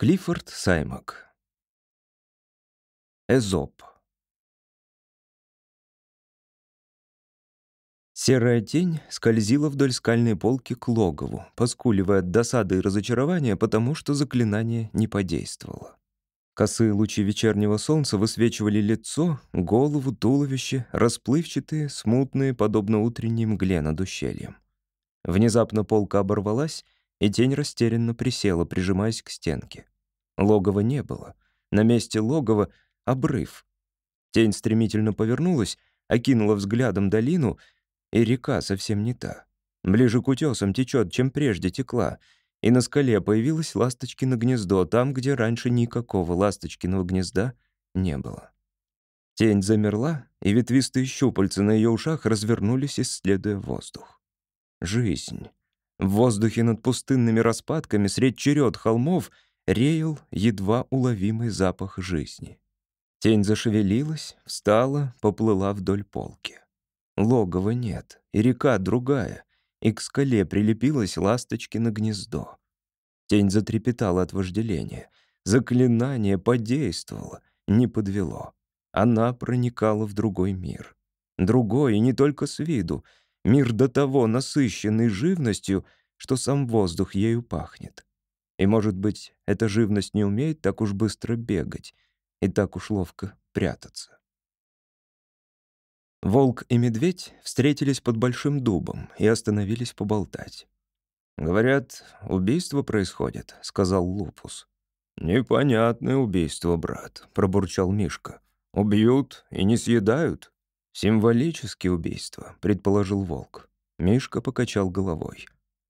Клиффорд Саймак. Эзоп. Серая тень скользила вдоль скальной полки к логову, поскуливая от досады и разочарования, потому что заклинание не подействовало. Косые лучи вечернего солнца высвечивали лицо, голову, туловище, расплывчатые, смутные, подобно утренней мгле над ущельем. Внезапно полка оборвалась, и тень растерянно присела, прижимаясь к стенке. Логова не было. На месте логова — обрыв. Тень стремительно повернулась, окинула взглядом долину, и река совсем не та. Ближе к утесам течет, чем прежде текла, и на скале появилось ласточкино гнездо, там, где раньше никакого ласточкиного гнезда не было. Тень замерла, и ветвистые щупальца на ее ушах развернулись, исследуя воздух. Жизнь. В воздухе над пустынными распадками, средь черед холмов, реял едва уловимый запах жизни. Тень зашевелилась, встала, поплыла вдоль полки. Логова нет, и река другая, и к скале прилепилась ласточки на гнездо. Тень затрепетала от вожделения. Заклинание подействовало, не подвело. Она проникала в другой мир. Другой, и не только с виду — Мир до того насыщенный живностью, что сам воздух ею пахнет. И, может быть, эта живность не умеет так уж быстро бегать и так уж ловко прятаться. Волк и медведь встретились под большим дубом и остановились поболтать. «Говорят, убийство происходит», — сказал Лупус. «Непонятное убийство, брат», — пробурчал Мишка. «Убьют и не съедают?» «Символические убийства», — предположил Волк. Мишка покачал головой.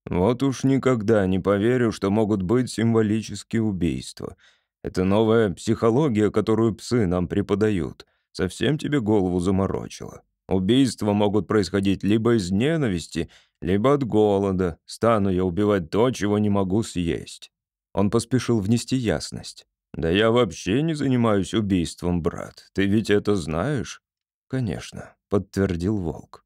«Вот уж никогда не поверю, что могут быть символические убийства. Это новая психология, которую псы нам преподают. Совсем тебе голову заморочило. Убийства могут происходить либо из ненависти, либо от голода. Стану я убивать то, чего не могу съесть». Он поспешил внести ясность. «Да я вообще не занимаюсь убийством, брат. Ты ведь это знаешь?» «Конечно», — подтвердил волк.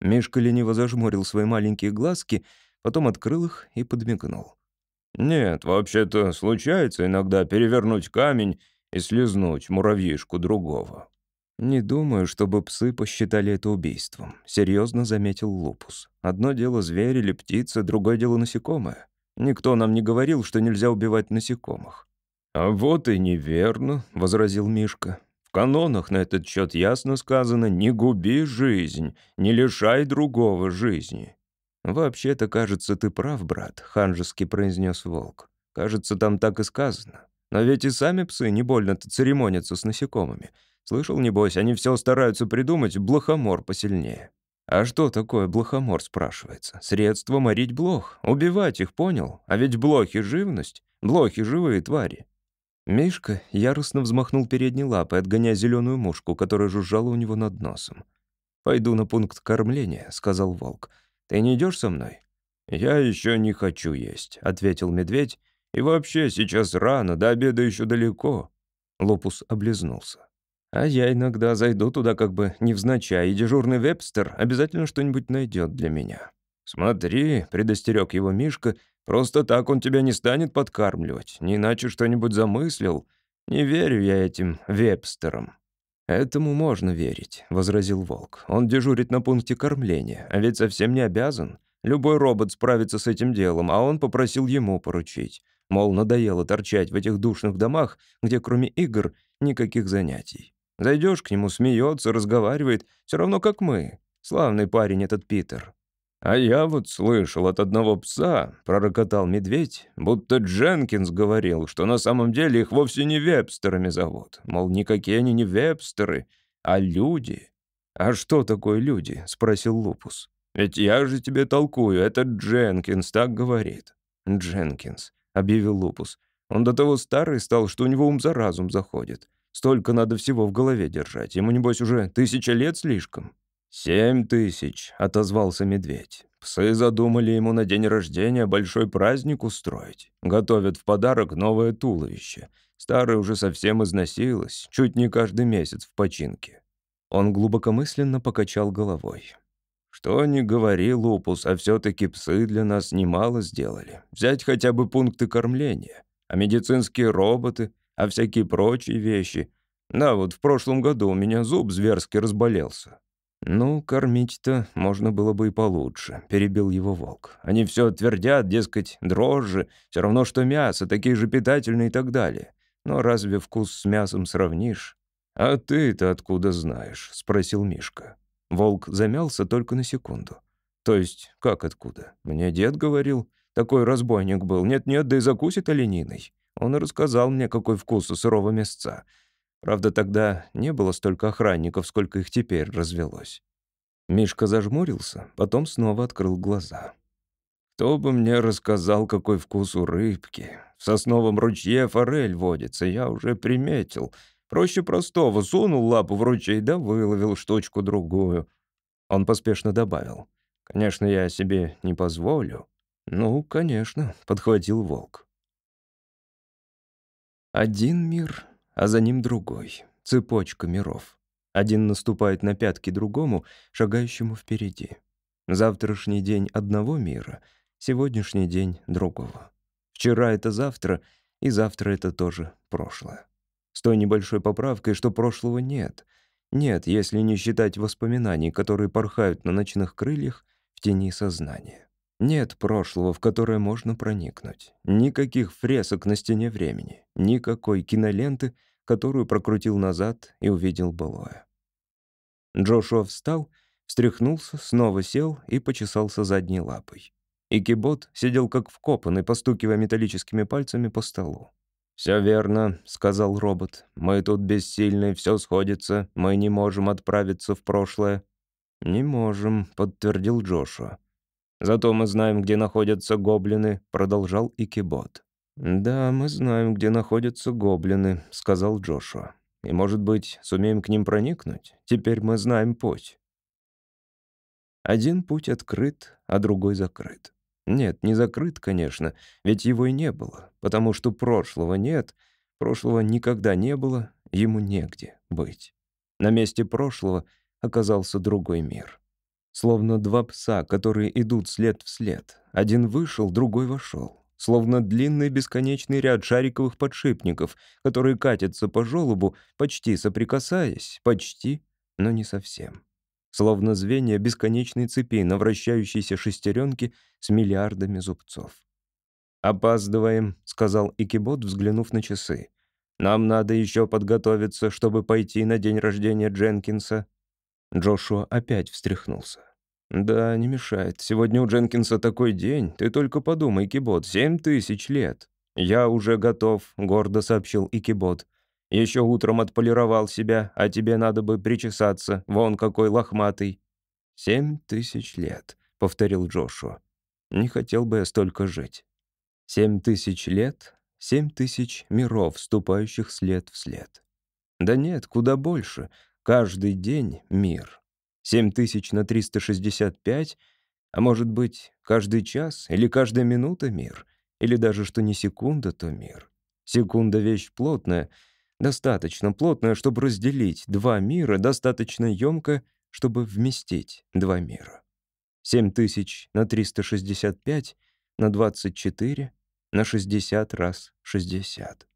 Мишка лениво зажмурил свои маленькие глазки, потом открыл их и подмигнул. «Нет, вообще-то случается иногда перевернуть камень и слезнуть муравьишку другого». «Не думаю, чтобы псы посчитали это убийством», — серьезно заметил Лупус. «Одно дело зверь или птица, другое дело насекомое. Никто нам не говорил, что нельзя убивать насекомых». «А вот и неверно», — возразил Мишка канонах на этот счет ясно сказано «не губи жизнь, не лишай другого жизни». «Вообще-то, кажется, ты прав, брат», — ханжески произнес волк. «Кажется, там так и сказано. Но ведь и сами псы не больно-то церемонятся с насекомыми. Слышал, небось, они все стараются придумать блохомор посильнее». «А что такое блохомор?» — спрашивается. «Средство морить блох. Убивать их, понял? А ведь блохи — живность. Блохи — живые твари. Мишка яростно взмахнул передней лапой, отгоняя зеленую мушку, которая жужжала у него над носом. «Пойду на пункт кормления», — сказал волк. «Ты не идешь со мной?» «Я еще не хочу есть», — ответил медведь. «И вообще сейчас рано, до обеда еще далеко». Лопус облизнулся. «А я иногда зайду туда как бы невзначай, и дежурный вебстер обязательно что-нибудь найдет для меня». «Смотри», — предостерег его Мишка, Просто так он тебя не станет подкармливать, не иначе что-нибудь замыслил. Не верю я этим вебстерам». «Этому можно верить», — возразил Волк. «Он дежурит на пункте кормления, а ведь совсем не обязан. Любой робот справится с этим делом, а он попросил ему поручить. Мол, надоело торчать в этих душных домах, где кроме игр никаких занятий. Зайдешь к нему, смеется, разговаривает, все равно как мы. Славный парень этот Питер. «А я вот слышал от одного пса», — пророкотал медведь, будто Дженкинс говорил, что на самом деле их вовсе не вебстерами зовут. Мол, никакие они не вебстеры, а люди. «А что такое люди?» — спросил Лупус. «Ведь я же тебе толкую, этот Дженкинс так говорит». «Дженкинс», — объявил Лупус. «Он до того старый стал, что у него ум за разум заходит. Столько надо всего в голове держать. Ему, небось, уже тысяча лет слишком». «Семь тысяч», — отозвался медведь. «Псы задумали ему на день рождения большой праздник устроить. Готовят в подарок новое туловище. Старое уже совсем износилось, чуть не каждый месяц в починке». Он глубокомысленно покачал головой. «Что ни говори, Лупус, а все-таки псы для нас немало сделали. Взять хотя бы пункты кормления. А медицинские роботы, а всякие прочие вещи. Да, вот в прошлом году у меня зуб зверски разболелся. «Ну, кормить-то можно было бы и получше», — перебил его волк. «Они все твердят, дескать, дрожжи, все равно, что мясо, такие же питательные и так далее. Но разве вкус с мясом сравнишь?» «А ты-то откуда знаешь?» — спросил Мишка. Волк замялся только на секунду. «То есть, как откуда? Мне дед говорил, такой разбойник был. Нет-нет, да и закусит олениной. Он рассказал мне, какой вкус у сырого мясца. Правда, тогда не было столько охранников, сколько их теперь развелось. Мишка зажмурился, потом снова открыл глаза. «Кто бы мне рассказал, какой вкус у рыбки? В сосновом ручье форель водится, я уже приметил. Проще простого, сунул лапу в ручей да выловил штучку-другую». Он поспешно добавил. «Конечно, я себе не позволю». «Ну, конечно», — подхватил волк. Один мир а за ним другой, цепочка миров. Один наступает на пятки другому, шагающему впереди. Завтрашний день одного мира, сегодняшний день другого. Вчера — это завтра, и завтра — это тоже прошлое. С той небольшой поправкой, что прошлого нет. Нет, если не считать воспоминаний, которые порхают на ночных крыльях в тени сознания. Нет прошлого, в которое можно проникнуть. Никаких фресок на стене времени. Никакой киноленты, которую прокрутил назад и увидел былое. Джошуа встал, встряхнулся, снова сел и почесался задней лапой. И Кибот сидел как вкопанный, постукивая металлическими пальцами по столу. «Все верно», — сказал робот. «Мы тут бессильны, все сходится, мы не можем отправиться в прошлое». «Не можем», — подтвердил Джошуа. «Зато мы знаем, где находятся гоблины», — продолжал Икибот. «Да, мы знаем, где находятся гоблины», — сказал Джошуа. «И, может быть, сумеем к ним проникнуть? Теперь мы знаем путь». Один путь открыт, а другой закрыт. Нет, не закрыт, конечно, ведь его и не было, потому что прошлого нет, прошлого никогда не было, ему негде быть. На месте прошлого оказался другой мир. Словно два пса, которые идут след в след. Один вышел, другой вошел. Словно длинный бесконечный ряд шариковых подшипников, которые катятся по желобу, почти соприкасаясь, почти, но не совсем. Словно звенья бесконечной цепи на вращающейся шестеренке с миллиардами зубцов. «Опаздываем», — сказал Икибот, взглянув на часы. «Нам надо еще подготовиться, чтобы пойти на день рождения Дженкинса». Джошуа опять встряхнулся. «Да, не мешает. Сегодня у Дженкинса такой день. Ты только подумай, Кибот, семь тысяч лет». «Я уже готов», — гордо сообщил Икибот. «Еще утром отполировал себя, а тебе надо бы причесаться. Вон какой лохматый». «Семь тысяч лет», — повторил Джошуа. «Не хотел бы я столько жить». «Семь тысяч лет, семь тысяч миров, вступающих след в след». «Да нет, куда больше. Каждый день — мир». 7 тысяч на 365, а может быть, каждый час или каждая минута мир, или даже что не секунда, то мир. Секунда — вещь плотная, достаточно плотная, чтобы разделить два мира, достаточно емко, чтобы вместить два мира. 7 тысяч на 365 на 24 на 60 раз 60.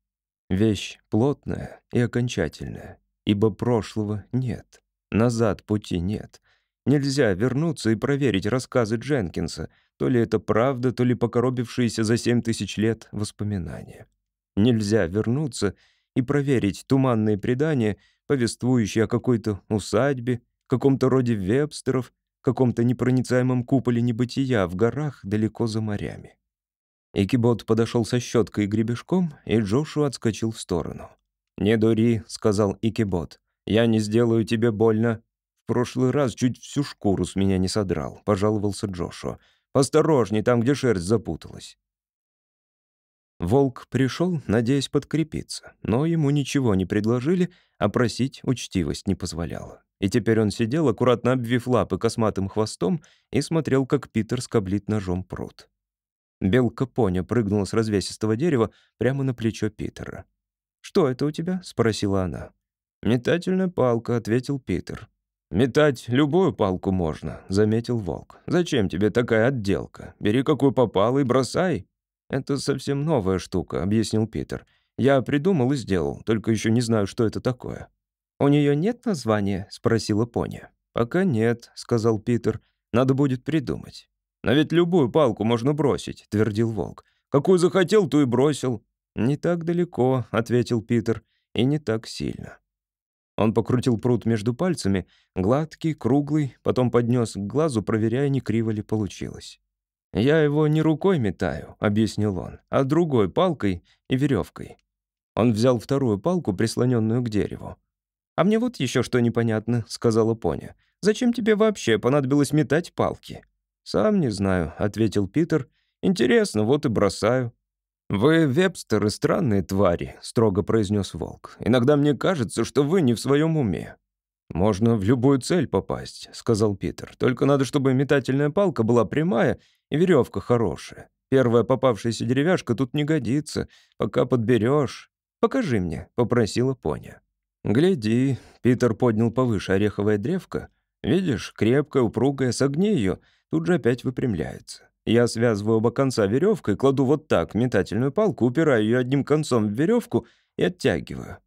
Вещь плотная и окончательная, ибо прошлого нет. Назад пути нет. Нельзя вернуться и проверить рассказы Дженкинса, то ли это правда, то ли покоробившиеся за семь тысяч лет воспоминания. Нельзя вернуться и проверить туманные предания, повествующие о какой-то усадьбе, каком-то роде вебстеров, каком-то непроницаемом куполе небытия в горах далеко за морями. Экибот подошел со щеткой и гребешком, и Джошу отскочил в сторону. «Не дури», — сказал Икибот. Я не сделаю тебе больно. В прошлый раз чуть всю шкуру с меня не содрал, пожаловался Джошуа. Осторожней, там, где шерсть запуталась. Волк пришел, надеясь подкрепиться, но ему ничего не предложили, а просить учтивость не позволяла. И теперь он сидел, аккуратно обвив лапы косматым хвостом, и смотрел, как Питер скоблит ножом пруд. Белка-поня прыгнула с развесистого дерева прямо на плечо Питера. «Что это у тебя?» — спросила она. «Метательная палка», — ответил Питер. «Метать любую палку можно», — заметил Волк. «Зачем тебе такая отделка? Бери какую попало и бросай». «Это совсем новая штука», — объяснил Питер. «Я придумал и сделал, только еще не знаю, что это такое». «У нее нет названия?» — спросила Поня. «Пока нет», — сказал Питер. «Надо будет придумать». «Но ведь любую палку можно бросить», — твердил Волк. «Какую захотел, ту и бросил». «Не так далеко», — ответил Питер, — «и не так сильно». Он покрутил пруд между пальцами, гладкий, круглый, потом поднес к глазу, проверяя, не криво ли получилось. «Я его не рукой метаю», — объяснил он, «а другой палкой и веревкой». Он взял вторую палку, прислоненную к дереву. «А мне вот еще что непонятно», — сказала Поня. «Зачем тебе вообще понадобилось метать палки?» «Сам не знаю», — ответил Питер. «Интересно, вот и бросаю». «Вы, вебстеры, странные твари», — строго произнес Волк. «Иногда мне кажется, что вы не в своем уме». «Можно в любую цель попасть», — сказал Питер. «Только надо, чтобы метательная палка была прямая и веревка хорошая. Первая попавшаяся деревяшка тут не годится. Пока подберешь. Покажи мне», — попросила Поня. «Гляди», — Питер поднял повыше ореховое древко. «Видишь, крепкая, упругая, согни ее, тут же опять выпрямляется. Я связываю оба конца веревкой, кладу вот так метательную палку, упираю ее одним концом в веревку и оттягиваю.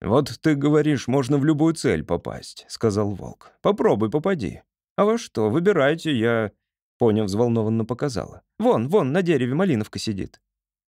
«Вот ты говоришь, можно в любую цель попасть», — сказал волк. «Попробуй, попади». «А во что? Выбирайте, я...» Поня взволнованно показала. «Вон, вон, на дереве малиновка сидит».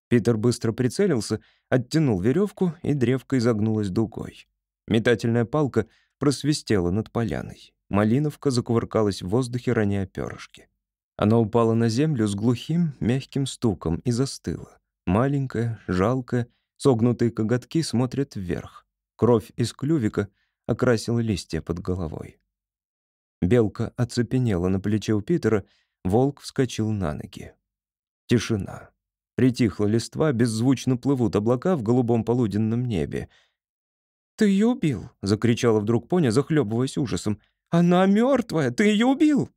Питер быстро прицелился, оттянул веревку, и древко изогнулась дугой. Метательная палка просвистела над поляной. Малиновка закувыркалась в воздухе, роняя перышки. Она упала на землю с глухим, мягким стуком и застыла. Маленькая, жалкая, согнутые коготки смотрят вверх. Кровь из клювика окрасила листья под головой. Белка оцепенела на плече у Питера, волк вскочил на ноги. Тишина. Притихла листва, беззвучно плывут облака в голубом полуденном небе. «Ты ее убил!» — закричала вдруг Поня, захлебываясь ужасом. «Она мертвая! Ты ее убил!»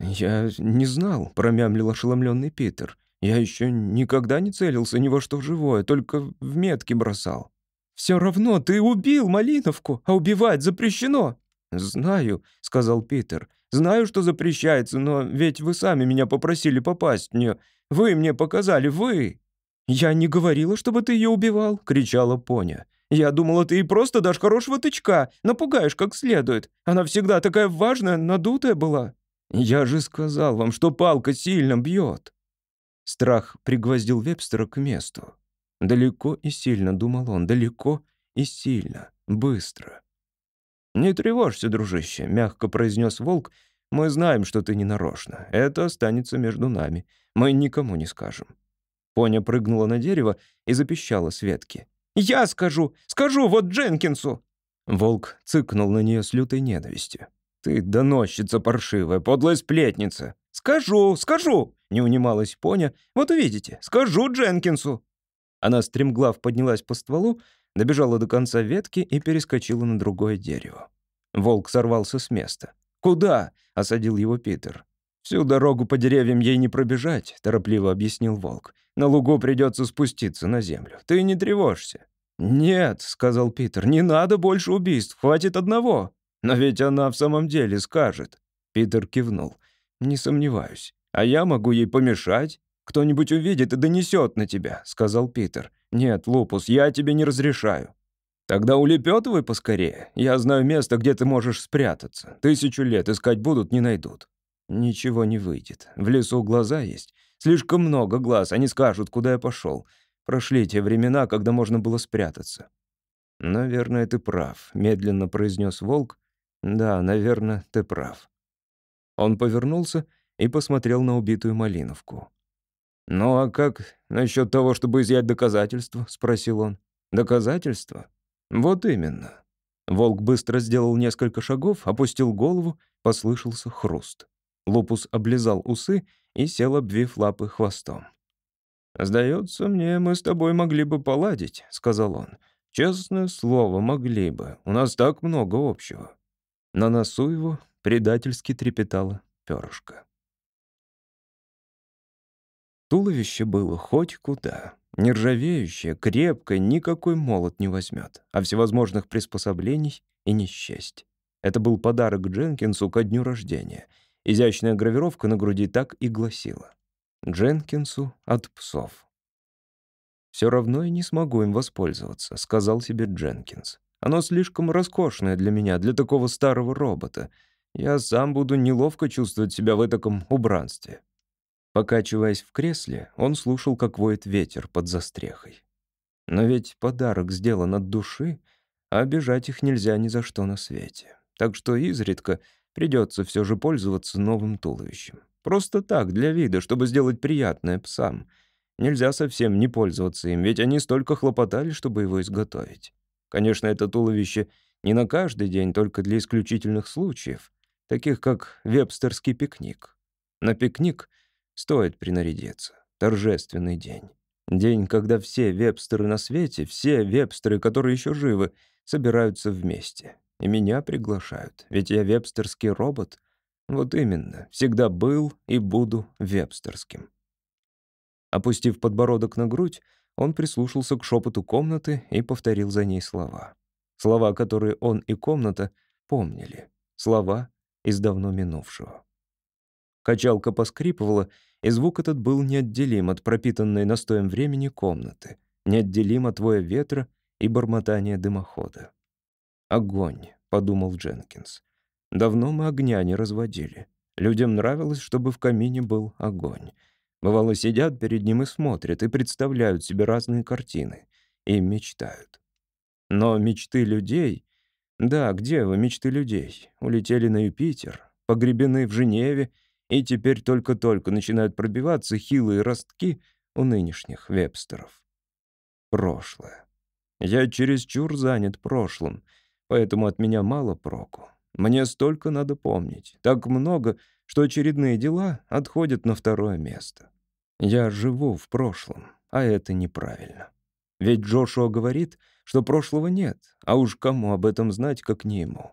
«Я не знал», — промямлил ошеломленный Питер. «Я еще никогда не целился ни во что живое, только в метки бросал». «Все равно ты убил Малиновку, а убивать запрещено». «Знаю», — сказал Питер. «Знаю, что запрещается, но ведь вы сами меня попросили попасть в нее. Вы мне показали, вы». «Я не говорила, чтобы ты ее убивал», — кричала Поня. «Я думала, ты ей просто дашь хорошего тычка, напугаешь как следует. Она всегда такая важная, надутая была». «Я же сказал вам, что палка сильно бьет!» Страх пригвоздил Вебстера к месту. Далеко и сильно, думал он, далеко и сильно, быстро. «Не тревожься, дружище», — мягко произнес волк. «Мы знаем, что ты не нарочно. Это останется между нами. Мы никому не скажем». Поня прыгнула на дерево и запищала с ветки. «Я скажу! Скажу вот Дженкинсу!» Волк цыкнул на нее с лютой ненавистью. «Ты доносчица паршивая, подлая сплетница!» «Скажу, скажу!» — не унималась Поня. «Вот увидите, скажу Дженкинсу!» Она стремглав поднялась по стволу, добежала до конца ветки и перескочила на другое дерево. Волк сорвался с места. «Куда?» — осадил его Питер. «Всю дорогу по деревьям ей не пробежать», — торопливо объяснил волк. «На лугу придется спуститься на землю. Ты не тревожься». «Нет», — сказал Питер, — «не надо больше убийств, хватит одного». «Но ведь она в самом деле скажет». Питер кивнул. «Не сомневаюсь. А я могу ей помешать. Кто-нибудь увидит и донесет на тебя», — сказал Питер. «Нет, Лупус, я тебе не разрешаю». «Тогда улепетывай поскорее. Я знаю место, где ты можешь спрятаться. Тысячу лет искать будут, не найдут». «Ничего не выйдет. В лесу глаза есть. Слишком много глаз, они скажут, куда я пошел. Прошли те времена, когда можно было спрятаться». «Наверное, ты прав», — медленно произнес волк, да, наверное, ты прав. Он повернулся и посмотрел на убитую Малиновку. «Ну а как насчет того, чтобы изъять доказательства?» — спросил он. «Доказательства? Вот именно». Волк быстро сделал несколько шагов, опустил голову, послышался хруст. Лупус облизал усы и сел, обвив лапы хвостом. «Сдается мне, мы с тобой могли бы поладить», — сказал он. «Честное слово, могли бы. У нас так много общего». На носу его предательски трепетало перышко. Туловище было хоть куда. Нержавеющее, крепкое, никакой молот не возьмет, а всевозможных приспособлений и не счесть. Это был подарок Дженкинсу ко дню рождения. Изящная гравировка на груди так и гласила. Дженкинсу от псов. «Все равно я не смогу им воспользоваться», — сказал себе Дженкинс. «Оно слишком роскошное для меня, для такого старого робота. Я сам буду неловко чувствовать себя в таком убранстве». Покачиваясь в кресле, он слушал, как воет ветер под застрехой. Но ведь подарок сделан от души, а обижать их нельзя ни за что на свете. Так что изредка придется все же пользоваться новым туловищем. Просто так, для вида, чтобы сделать приятное псам. Нельзя совсем не пользоваться им, ведь они столько хлопотали, чтобы его изготовить. Конечно, это туловище не на каждый день, только для исключительных случаев, таких как вебстерский пикник. На пикник стоит принарядиться. Торжественный день. День, когда все вебстеры на свете, все вебстеры, которые еще живы, собираются вместе. И меня приглашают, ведь я вебстерский робот. Вот именно, всегда был и буду вебстерским. Опустив подбородок на грудь, он прислушался к шепоту комнаты и повторил за ней слова. Слова, которые он и комната помнили. Слова из давно минувшего. Качалка поскрипывала, и звук этот был неотделим от пропитанной настоем времени комнаты, неотделим от воя ветра и бормотания дымохода. «Огонь», — подумал Дженкинс. «Давно мы огня не разводили. Людям нравилось, чтобы в камине был огонь. Бывало, сидят перед ним и смотрят, и представляют себе разные картины, и мечтают. Но мечты людей... Да, где вы, мечты людей? Улетели на Юпитер, погребены в Женеве и теперь только-только начинают пробиваться хилые ростки у нынешних вебстеров. Прошлое. Я чересчур занят прошлым, поэтому от меня мало проку. Мне столько надо помнить, так много, что очередные дела отходят на второе место. Я живу в прошлом, а это неправильно. Ведь Джошуа говорит, что прошлого нет, а уж кому об этом знать, как не ему.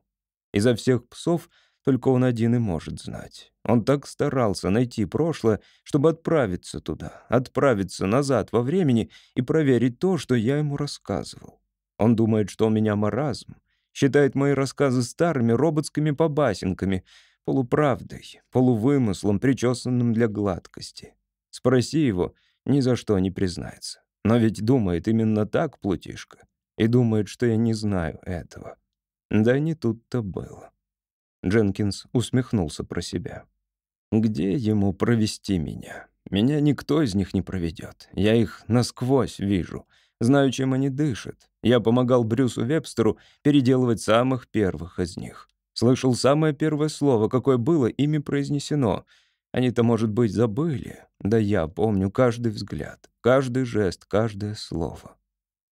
Изо всех псов — только он один и может знать. Он так старался найти прошлое, чтобы отправиться туда, отправиться назад во времени и проверить то, что я ему рассказывал. Он думает, что у меня маразм, считает мои рассказы старыми роботскими побасенками, полуправдой, полувымыслом, причесанным для гладкости. Спроси его, ни за что не признается. Но ведь думает именно так, плутишка, и думает, что я не знаю этого. Да не тут-то было. Дженкинс усмехнулся про себя. «Где ему провести меня? Меня никто из них не проведет. Я их насквозь вижу. Знаю, чем они дышат. Я помогал Брюсу Вебстеру переделывать самых первых из них. Слышал самое первое слово, какое было ими произнесено. Они-то, может быть, забыли. Да я помню каждый взгляд, каждый жест, каждое слово.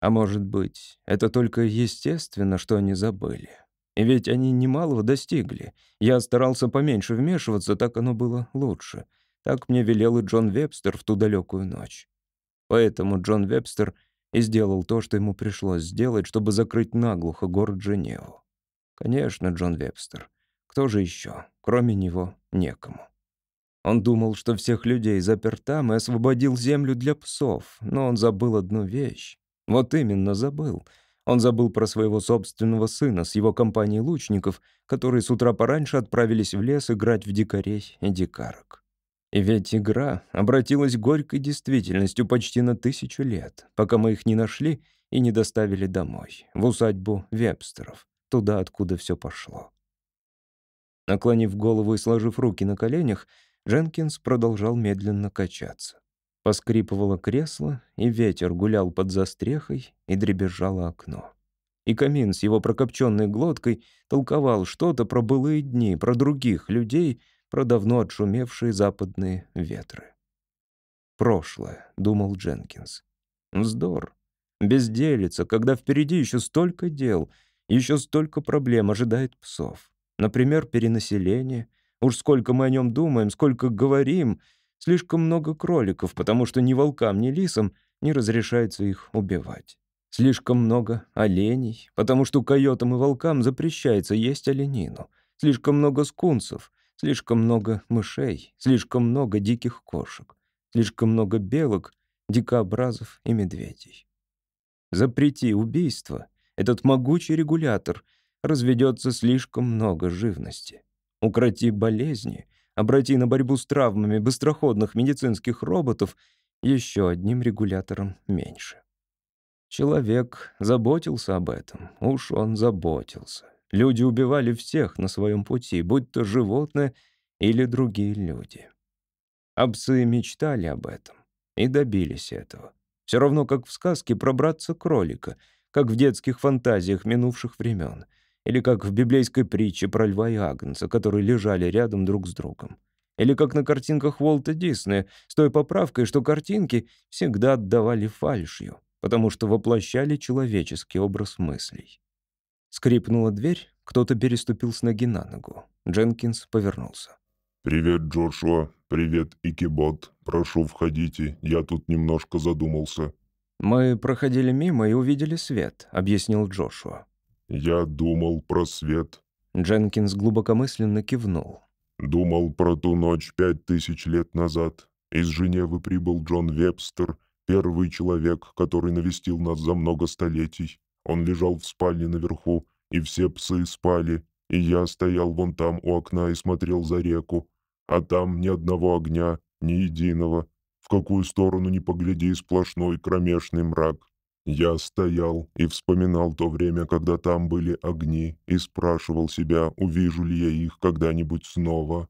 А может быть, это только естественно, что они забыли. Ведь они немалого достигли. Я старался поменьше вмешиваться, так оно было лучше. Так мне велел и Джон Вебстер в ту далекую ночь. Поэтому Джон Вебстер и сделал то, что ему пришлось сделать, чтобы закрыть наглухо город Женеву. Конечно, Джон Вебстер. Кто же еще? Кроме него некому. Он думал, что всех людей запер там и освободил землю для псов, но он забыл одну вещь. Вот именно забыл — он забыл про своего собственного сына с его компанией лучников, которые с утра пораньше отправились в лес играть в дикарей и дикарок. И ведь игра обратилась горькой действительностью почти на тысячу лет, пока мы их не нашли и не доставили домой, в усадьбу Вебстеров, туда, откуда все пошло. Наклонив голову и сложив руки на коленях, Дженкинс продолжал медленно качаться. Поскрипывало кресло, и ветер гулял под застрехой, и дребезжало окно. И камин с его прокопченной глоткой толковал что-то про былые дни, про других людей, про давно отшумевшие западные ветры. «Прошлое», — думал Дженкинс. «Вздор. Безделица, когда впереди еще столько дел, еще столько проблем ожидает псов. Например, перенаселение. Уж сколько мы о нем думаем, сколько говорим — Слишком много кроликов, потому что ни волкам, ни лисам не разрешается их убивать. Слишком много оленей, потому что койотам и волкам запрещается есть оленину. Слишком много скунсов, слишком много мышей, слишком много диких кошек, слишком много белок, дикообразов и медведей. Запрети убийство, этот могучий регулятор, разведется слишком много живности. Укроти болезни, обрати на борьбу с травмами быстроходных медицинских роботов, Еще одним регулятором меньше. Человек заботился об этом. Уж он заботился. Люди убивали всех на своем пути, будь то животное или другие люди. А псы мечтали об этом и добились этого. Все равно, как в сказке про братца-кролика, как в детских фантазиях минувших времен, или как в библейской притче про льва и агнца, которые лежали рядом друг с другом. Или как на картинках Уолта Диснея, с той поправкой, что картинки всегда отдавали фальшью потому что воплощали человеческий образ мыслей. Скрипнула дверь, кто-то переступил с ноги на ногу. Дженкинс повернулся. «Привет, Джошуа. Привет, Икибот. Прошу, входите. Я тут немножко задумался». «Мы проходили мимо и увидели свет», — объяснил Джошуа. «Я думал про свет». Дженкинс глубокомысленно кивнул. «Думал про ту ночь пять тысяч лет назад. Из Женевы прибыл Джон Вебстер Первый человек, который навестил нас за много столетий. Он лежал в спальне наверху, и все псы спали, и я стоял вон там у окна и смотрел за реку. А там ни одного огня, ни единого. В какую сторону ни погляди, сплошной кромешный мрак. Я стоял и вспоминал то время, когда там были огни, и спрашивал себя, увижу ли я их когда-нибудь снова.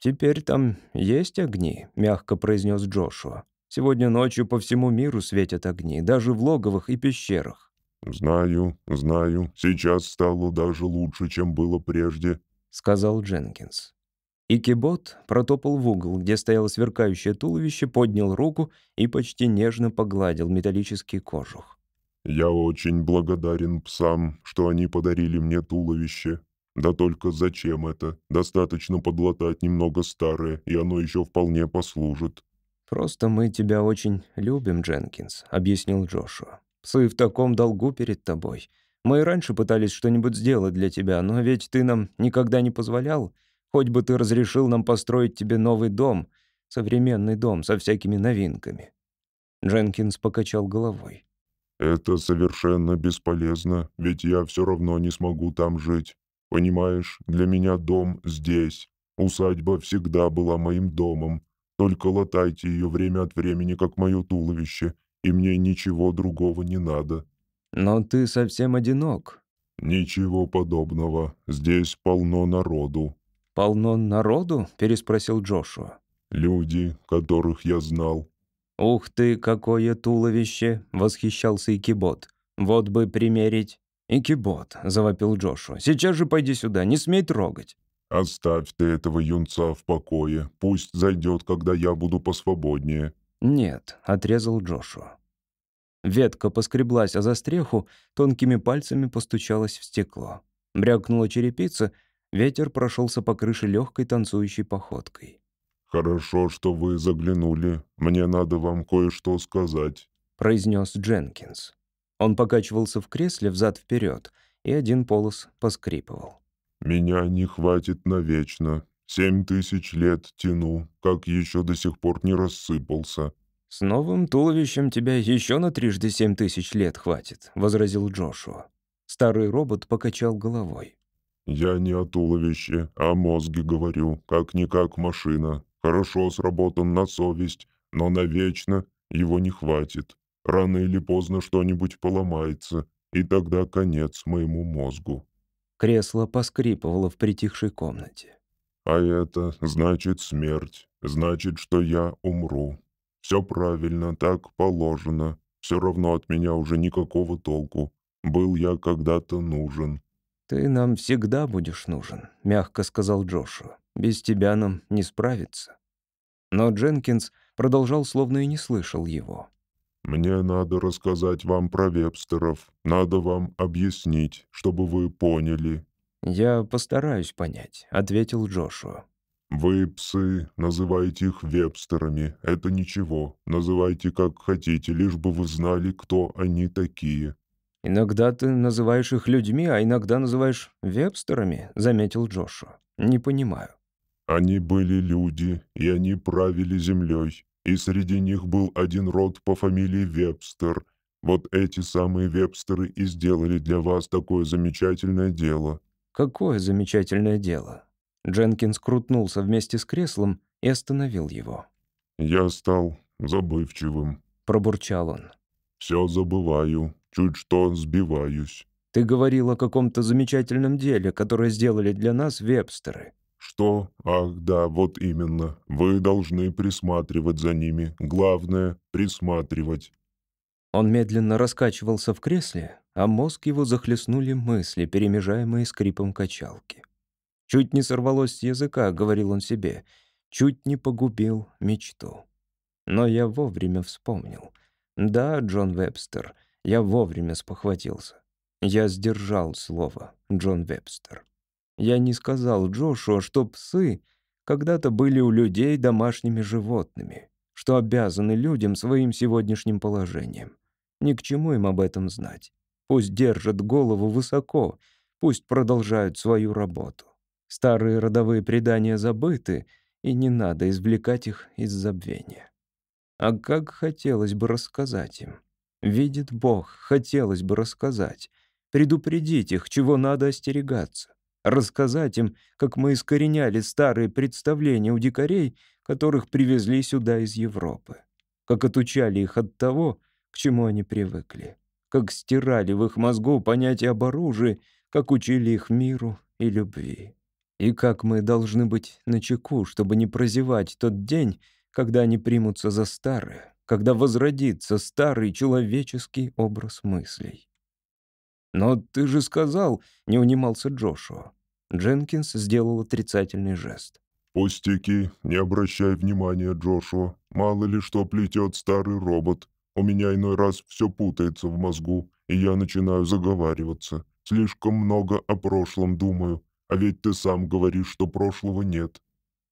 «Теперь там есть огни», — мягко произнес Джошуа. Сегодня ночью по всему миру светят огни, даже в логовых и пещерах». «Знаю, знаю. Сейчас стало даже лучше, чем было прежде», — сказал Дженкинс. И Кибот протопал в угол, где стояло сверкающее туловище, поднял руку и почти нежно погладил металлический кожух. «Я очень благодарен псам, что они подарили мне туловище. Да только зачем это? Достаточно подлатать немного старое, и оно еще вполне послужит. «Просто мы тебя очень любим, Дженкинс», — объяснил Джошуа. «Псы в таком долгу перед тобой. Мы и раньше пытались что-нибудь сделать для тебя, но ведь ты нам никогда не позволял. Хоть бы ты разрешил нам построить тебе новый дом, современный дом со всякими новинками». Дженкинс покачал головой. «Это совершенно бесполезно, ведь я все равно не смогу там жить. Понимаешь, для меня дом здесь. Усадьба всегда была моим домом, только латайте ее время от времени, как мое туловище, и мне ничего другого не надо». «Но ты совсем одинок». «Ничего подобного. Здесь полно народу». «Полно народу?» — переспросил Джошуа. «Люди, которых я знал». «Ух ты, какое туловище!» — восхищался Икибот. «Вот бы примерить». «Икибот», — завопил Джошуа, — «сейчас же пойди сюда, не смей трогать». «Оставь ты этого юнца в покое. Пусть зайдет, когда я буду посвободнее». «Нет», — отрезал Джошуа. Ветка поскреблась о застреху, тонкими пальцами постучалась в стекло. Брякнула черепица, ветер прошелся по крыше легкой танцующей походкой. «Хорошо, что вы заглянули. Мне надо вам кое-что сказать», — произнес Дженкинс. Он покачивался в кресле взад-вперед, и один полос поскрипывал. Меня не хватит навечно. Семь тысяч лет тяну, как еще до сих пор не рассыпался». «С новым туловищем тебя еще на трижды семь тысяч лет хватит», — возразил Джошуа. Старый робот покачал головой. «Я не о туловище, а о мозге говорю, как-никак машина. Хорошо сработан на совесть, но навечно его не хватит. Рано или поздно что-нибудь поломается, и тогда конец моему мозгу». Кресло поскрипывало в притихшей комнате. «А это значит смерть. Значит, что я умру. Все правильно, так положено. Все равно от меня уже никакого толку. Был я когда-то нужен». «Ты нам всегда будешь нужен», — мягко сказал Джошуа. «Без тебя нам не справиться». Но Дженкинс продолжал, словно и не слышал его. «Мне надо рассказать вам про вебстеров. Надо вам объяснить, чтобы вы поняли». «Я постараюсь понять», — ответил Джошуа. «Вы, псы, называете их вебстерами. Это ничего. Называйте как хотите, лишь бы вы знали, кто они такие». «Иногда ты называешь их людьми, а иногда называешь вебстерами», — заметил Джошуа. «Не понимаю». «Они были люди, и они правили землей и среди них был один род по фамилии Вебстер. Вот эти самые Вебстеры и сделали для вас такое замечательное дело». «Какое замечательное дело?» Дженкинс крутнулся вместе с креслом и остановил его. «Я стал забывчивым», — пробурчал он. «Все забываю, чуть что сбиваюсь». «Ты говорил о каком-то замечательном деле, которое сделали для нас вебстеры». «Что? Ах, да, вот именно. Вы должны присматривать за ними. Главное — присматривать». Он медленно раскачивался в кресле, а мозг его захлестнули мысли, перемежаемые скрипом качалки. «Чуть не сорвалось с языка», — говорил он себе, — «чуть не погубил мечту». Но я вовремя вспомнил. Да, Джон Вебстер, я вовремя спохватился. Я сдержал слово, Джон Вебстер. Я не сказал Джошуа, что псы когда-то были у людей домашними животными, что обязаны людям своим сегодняшним положением. Ни к чему им об этом знать. Пусть держат голову высоко, пусть продолжают свою работу. Старые родовые предания забыты, и не надо извлекать их из забвения. А как хотелось бы рассказать им. Видит Бог, хотелось бы рассказать. Предупредить их, чего надо остерегаться. Рассказать им, как мы искореняли старые представления у дикарей, которых привезли сюда из Европы. Как отучали их от того, к чему они привыкли. Как стирали в их мозгу понятие об оружии, как учили их миру и любви. И как мы должны быть начеку, чтобы не прозевать тот день, когда они примутся за старое, когда возродится старый человеческий образ мыслей. «Но ты же сказал», — не унимался Джошуа. Дженкинс сделал отрицательный жест. «Пустяки, не обращай внимания, Джошуа. Мало ли что плетет старый робот. У меня иной раз все путается в мозгу, и я начинаю заговариваться. Слишком много о прошлом думаю, а ведь ты сам говоришь, что прошлого нет».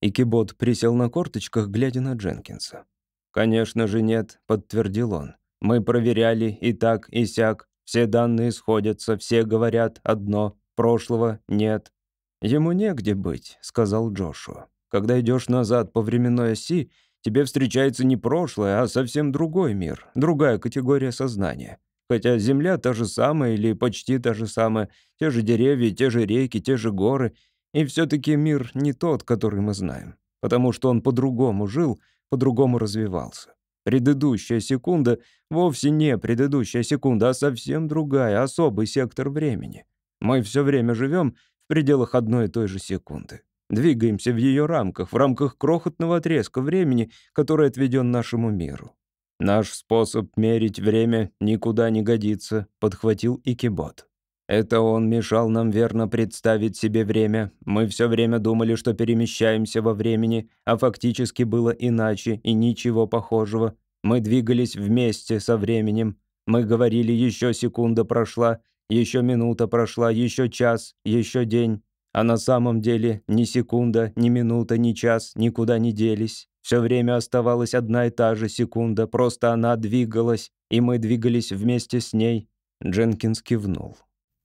Икибот присел на корточках, глядя на Дженкинса. «Конечно же нет», — подтвердил он. «Мы проверяли и так, и сяк. Все данные сходятся, все говорят одно. Прошлого нет». «Ему негде быть», — сказал Джошуа. «Когда идешь назад по временной оси, тебе встречается не прошлое, а совсем другой мир, другая категория сознания. Хотя Земля та же самая или почти та же самая, те же деревья, те же реки, те же горы, и все-таки мир не тот, который мы знаем, потому что он по-другому жил, по-другому развивался. Предыдущая секунда вовсе не предыдущая секунда, а совсем другая, особый сектор времени. Мы все время живем в пределах одной и той же секунды. Двигаемся в ее рамках, в рамках крохотного отрезка времени, который отведен нашему миру. «Наш способ мерить время никуда не годится», — подхватил Икибот. «Это он мешал нам верно представить себе время. Мы все время думали, что перемещаемся во времени, а фактически было иначе и ничего похожего. Мы двигались вместе со временем. Мы говорили, еще секунда прошла, еще минута прошла, еще час, еще день. А на самом деле ни секунда, ни минута, ни час никуда не делись. Все время оставалась одна и та же секунда, просто она двигалась, и мы двигались вместе с ней. Дженкинс кивнул.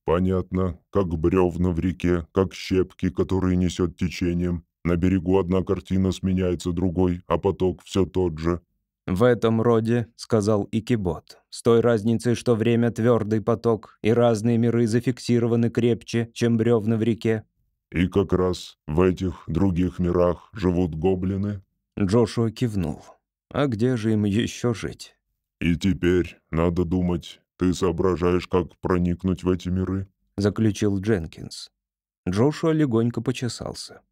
«Понятно, как бревна в реке, как щепки, которые несет течением. На берегу одна картина сменяется другой, а поток все тот же. «В этом роде», — сказал Икибот, — «с той разницей, что время — твердый поток, и разные миры зафиксированы крепче, чем бревна в реке». «И как раз в этих других мирах живут гоблины?» Джошуа кивнул. «А где же им еще жить?» «И теперь, надо думать, ты соображаешь, как проникнуть в эти миры?» — заключил Дженкинс. Джошуа легонько почесался.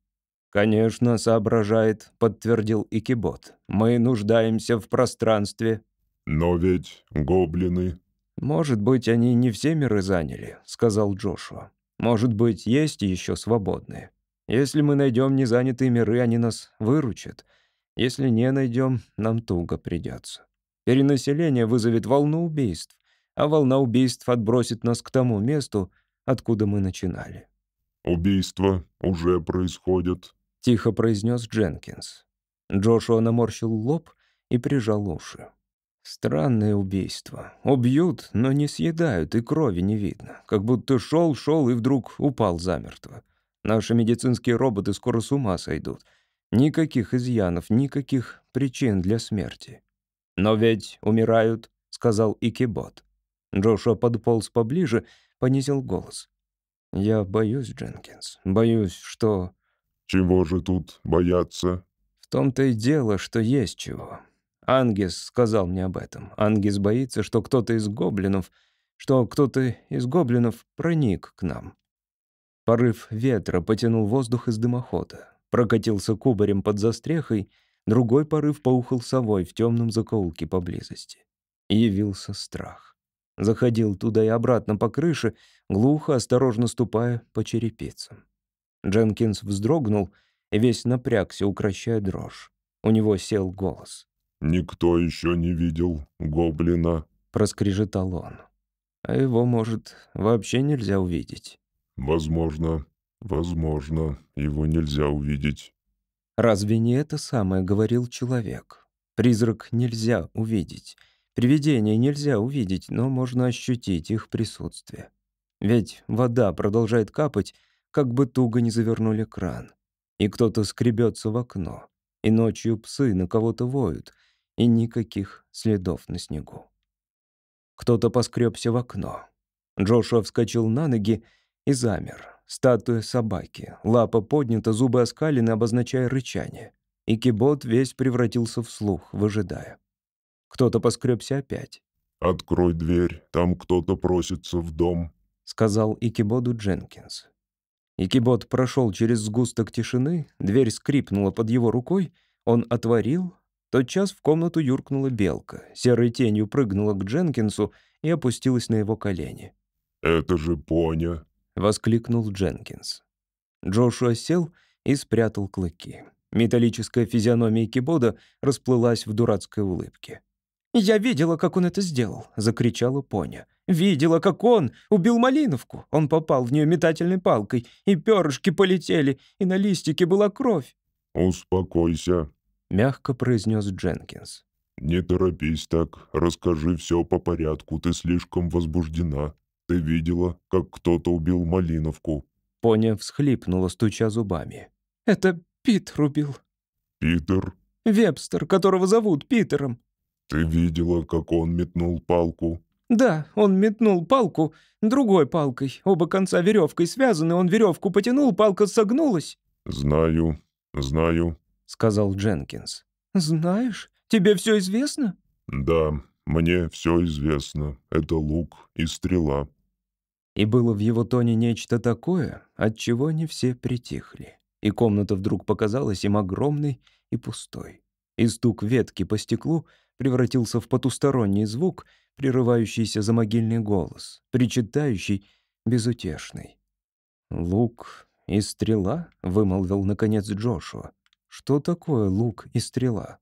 «Конечно, соображает», — подтвердил Икибот. «Мы нуждаемся в пространстве». «Но ведь гоблины...» «Может быть, они не все миры заняли», — сказал Джошуа. «Может быть, есть еще свободные. Если мы найдем незанятые миры, они нас выручат. Если не найдем, нам туго придется. Перенаселение вызовет волну убийств, а волна убийств отбросит нас к тому месту, откуда мы начинали». «Убийства уже происходят», — тихо произнес Дженкинс. Джошуа наморщил лоб и прижал уши. Странное убийство. Убьют, но не съедают, и крови не видно. Как будто шел, шел и вдруг упал замертво. Наши медицинские роботы скоро с ума сойдут. Никаких изъянов, никаких причин для смерти. «Но ведь умирают», — сказал Икибот. Джошуа подполз поближе, понизил голос. «Я боюсь, Дженкинс, боюсь, что чего же тут бояться? В том-то и дело, что есть чего. Ангес сказал мне об этом. Ангес боится, что кто-то из гоблинов, что кто-то из гоблинов проник к нам. Порыв ветра потянул воздух из дымохода, прокатился кубарем под застрехой, другой порыв поухал совой в темном закоулке поблизости. И явился страх. Заходил туда и обратно по крыше, глухо, осторожно ступая по черепицам. Дженкинс вздрогнул и весь напрягся, укращая дрожь. У него сел голос. «Никто еще не видел гоблина», — проскрежетал он. «А его, может, вообще нельзя увидеть?» «Возможно, возможно, его нельзя увидеть». «Разве не это самое говорил человек? Призрак нельзя увидеть». Привидения нельзя увидеть, но можно ощутить их присутствие. Ведь вода продолжает капать, как бы туго не завернули кран. И кто-то скребется в окно. И ночью псы на кого-то воют. И никаких следов на снегу. Кто-то поскребся в окно. Джошуа вскочил на ноги и замер. Статуя собаки. Лапа поднята, зубы оскалены, обозначая рычание. И кибот весь превратился в слух, выжидая. Кто-то поскребся опять. «Открой дверь, там кто-то просится в дом», — сказал Икибоду Дженкинс. Икибод прошел через сгусток тишины, дверь скрипнула под его рукой, он отворил. Тотчас в комнату юркнула белка, серой тенью прыгнула к Дженкинсу и опустилась на его колени. «Это же поня!» — воскликнул Дженкинс. Джошуа сел и спрятал клыки. Металлическая физиономия Кибода расплылась в дурацкой улыбке. «Я видела, как он это сделал», — закричала Поня. «Видела, как он убил Малиновку. Он попал в нее метательной палкой, и перышки полетели, и на листике была кровь». «Успокойся», — мягко произнес Дженкинс. «Не торопись так, расскажи все по порядку, ты слишком возбуждена. Ты видела, как кто-то убил Малиновку?» Поня всхлипнула, стуча зубами. «Это Питер убил». «Питер?» «Вебстер, которого зовут Питером». «Ты видела, как он метнул палку?» «Да, он метнул палку другой палкой. Оба конца веревкой связаны, он веревку потянул, палка согнулась». «Знаю, знаю», — сказал Дженкинс. «Знаешь? Тебе все известно?» «Да, мне все известно. Это лук и стрела». И было в его тоне нечто такое, от чего они все притихли. И комната вдруг показалась им огромной и пустой. И стук ветки по стеклу превратился в потусторонний звук, прерывающийся за могильный голос, причитающий, безутешный. «Лук и стрела?» — вымолвил, наконец, Джошуа. «Что такое лук и стрела?»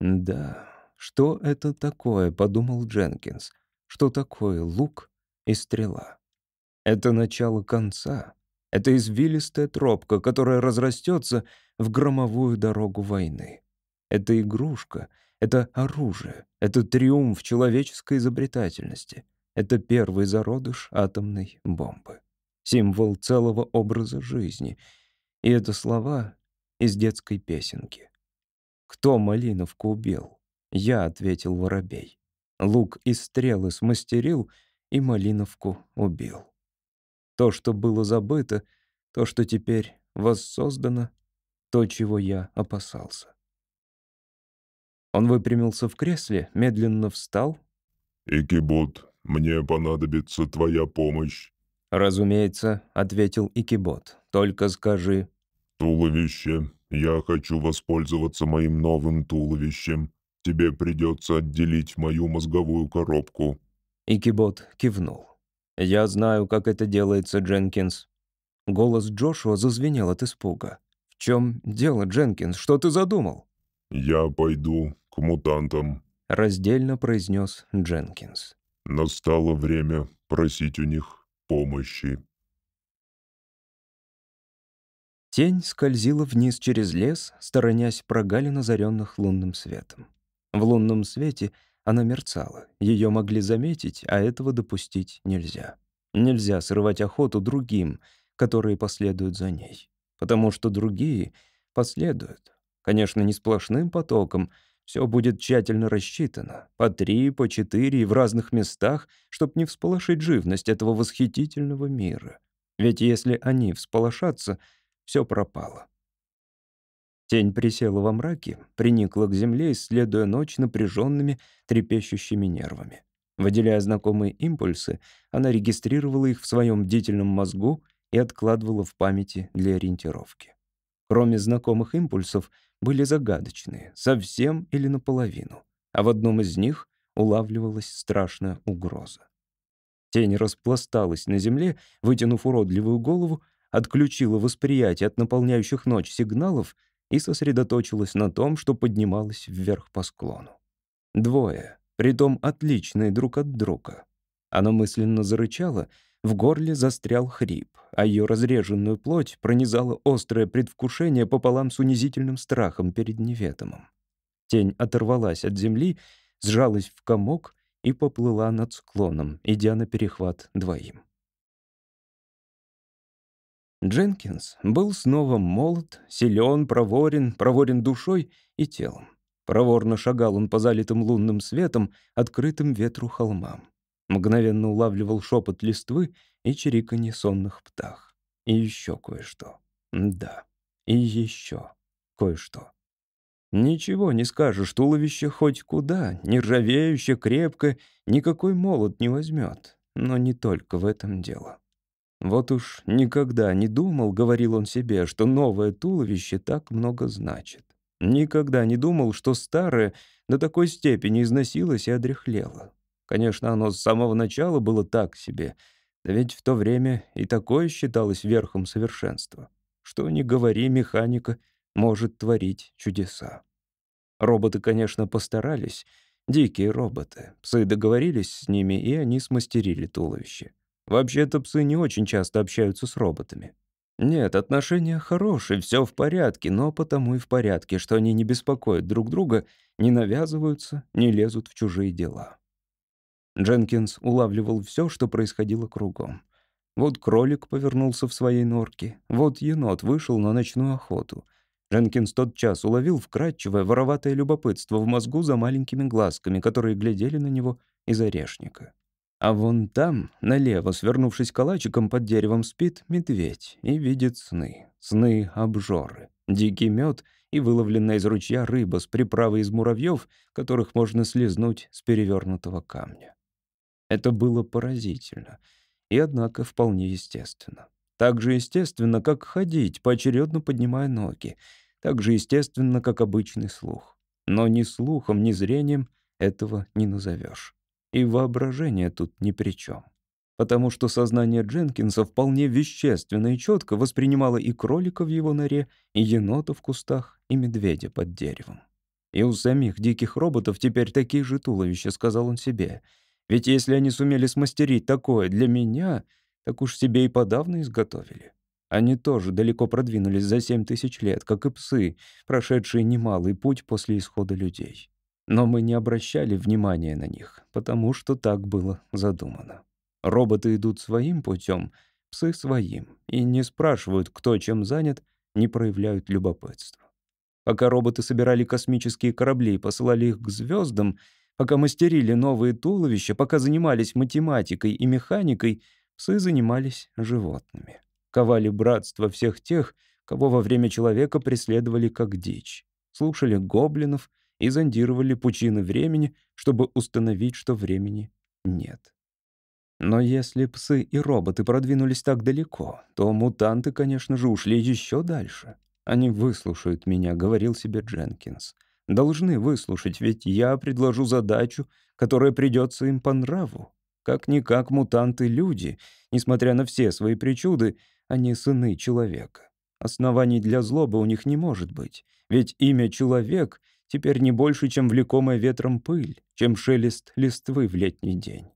«Да, что это такое?» — подумал Дженкинс. «Что такое лук и стрела?» «Это начало конца. Это извилистая тропка, которая разрастется в громовую дорогу войны. Это игрушка, это оружие, это триумф человеческой изобретательности. Это первый зародыш атомной бомбы. Символ целого образа жизни. И это слова из детской песенки. «Кто Малиновку убил?» «Я», — ответил воробей. Лук и стрелы смастерил и Малиновку убил. То, что было забыто, то, что теперь воссоздано, то, чего я опасался. Он выпрямился в кресле, медленно встал. «Икибот, мне понадобится твоя помощь». «Разумеется», — ответил Икибот. «Только скажи». «Туловище. Я хочу воспользоваться моим новым туловищем. Тебе придется отделить мою мозговую коробку». Икибот кивнул. «Я знаю, как это делается, Дженкинс». Голос Джошуа зазвенел от испуга. «В чем дело, Дженкинс? Что ты задумал?» «Я пойду к мутантам», — раздельно произнес Дженкинс. «Настало время просить у них помощи». Тень скользила вниз через лес, сторонясь прогалин, озаренных лунным светом. В лунном свете она мерцала. Ее могли заметить, а этого допустить нельзя. Нельзя срывать охоту другим, которые последуют за ней. Потому что другие последуют. Конечно, не сплошным потоком, все будет тщательно рассчитано. По три, по четыре и в разных местах, чтобы не всполошить живность этого восхитительного мира. Ведь если они всполошатся, все пропало. Тень присела во мраке, приникла к земле, исследуя ночь напряженными, трепещущими нервами. Выделяя знакомые импульсы, она регистрировала их в своем бдительном мозгу и откладывала в памяти для ориентировки. Кроме знакомых импульсов, были загадочные, совсем или наполовину, а в одном из них улавливалась страшная угроза. Тень распласталась на земле, вытянув уродливую голову, отключила восприятие от наполняющих ночь сигналов и сосредоточилась на том, что поднималась вверх по склону. Двое, притом отличные друг от друга. Она мысленно зарычала, в горле застрял хрип, а ее разреженную плоть пронизало острое предвкушение пополам с унизительным страхом перед неведомым. Тень оторвалась от земли, сжалась в комок и поплыла над склоном, идя на перехват двоим. Дженкинс был снова молод, силен, проворен, проворен душой и телом. Проворно шагал он по залитым лунным светом, открытым ветру холмам. Мгновенно улавливал шепот листвы и чириканье сонных птах. И еще кое-что. Да, и еще кое-что. Ничего не скажешь, туловище хоть куда, нержавеюще, крепко, никакой молот не возьмет. Но не только в этом дело. Вот уж никогда не думал, говорил он себе, что новое туловище так много значит. Никогда не думал, что старое до такой степени износилось и одряхлело. Конечно, оно с самого начала было так себе, ведь в то время и такое считалось верхом совершенства. Что ни говори, механика может творить чудеса. Роботы, конечно, постарались. Дикие роботы. Псы договорились с ними, и они смастерили туловище. Вообще-то псы не очень часто общаются с роботами. Нет, отношения хорошие, все в порядке, но потому и в порядке, что они не беспокоят друг друга, не навязываются, не лезут в чужие дела. Дженкинс улавливал все, что происходило кругом. Вот кролик повернулся в своей норке, вот енот вышел на ночную охоту. Дженкинс тотчас уловил вкрадчивое, вороватое любопытство в мозгу за маленькими глазками, которые глядели на него из орешника. А вон там, налево, свернувшись калачиком под деревом, спит медведь и видит сны. Сны-обжоры. Дикий мед и выловленная из ручья рыба с приправой из муравьев, которых можно слезнуть с перевернутого камня. Это было поразительно и, однако, вполне естественно. Так же естественно, как ходить, поочередно поднимая ноги. Так же естественно, как обычный слух. Но ни слухом, ни зрением этого не назовешь. И воображение тут ни при чем. Потому что сознание Дженкинса вполне вещественно и четко воспринимало и кролика в его норе, и енота в кустах, и медведя под деревом. И у самих диких роботов теперь такие же туловища, сказал он себе. Ведь если они сумели смастерить такое для меня, так уж себе и подавно изготовили. Они тоже далеко продвинулись за семь тысяч лет, как и псы, прошедшие немалый путь после исхода людей. Но мы не обращали внимания на них, потому что так было задумано. Роботы идут своим путем, псы своим, и не спрашивают, кто чем занят, не проявляют любопытства. Пока роботы собирали космические корабли и посылали их к звездам, пока мастерили новые туловища, пока занимались математикой и механикой, псы занимались животными. Ковали братство всех тех, кого во время человека преследовали как дичь. Слушали гоблинов — и зондировали пучины времени, чтобы установить, что времени нет. Но если псы и роботы продвинулись так далеко, то мутанты, конечно же, ушли еще дальше. «Они выслушают меня», — говорил себе Дженкинс. «Должны выслушать, ведь я предложу задачу, которая придется им по нраву. Как-никак мутанты — люди, несмотря на все свои причуды, они сыны человека. Оснований для злобы у них не может быть, ведь имя «человек» теперь не больше, чем влекомая ветром пыль, чем шелест листвы в летний день.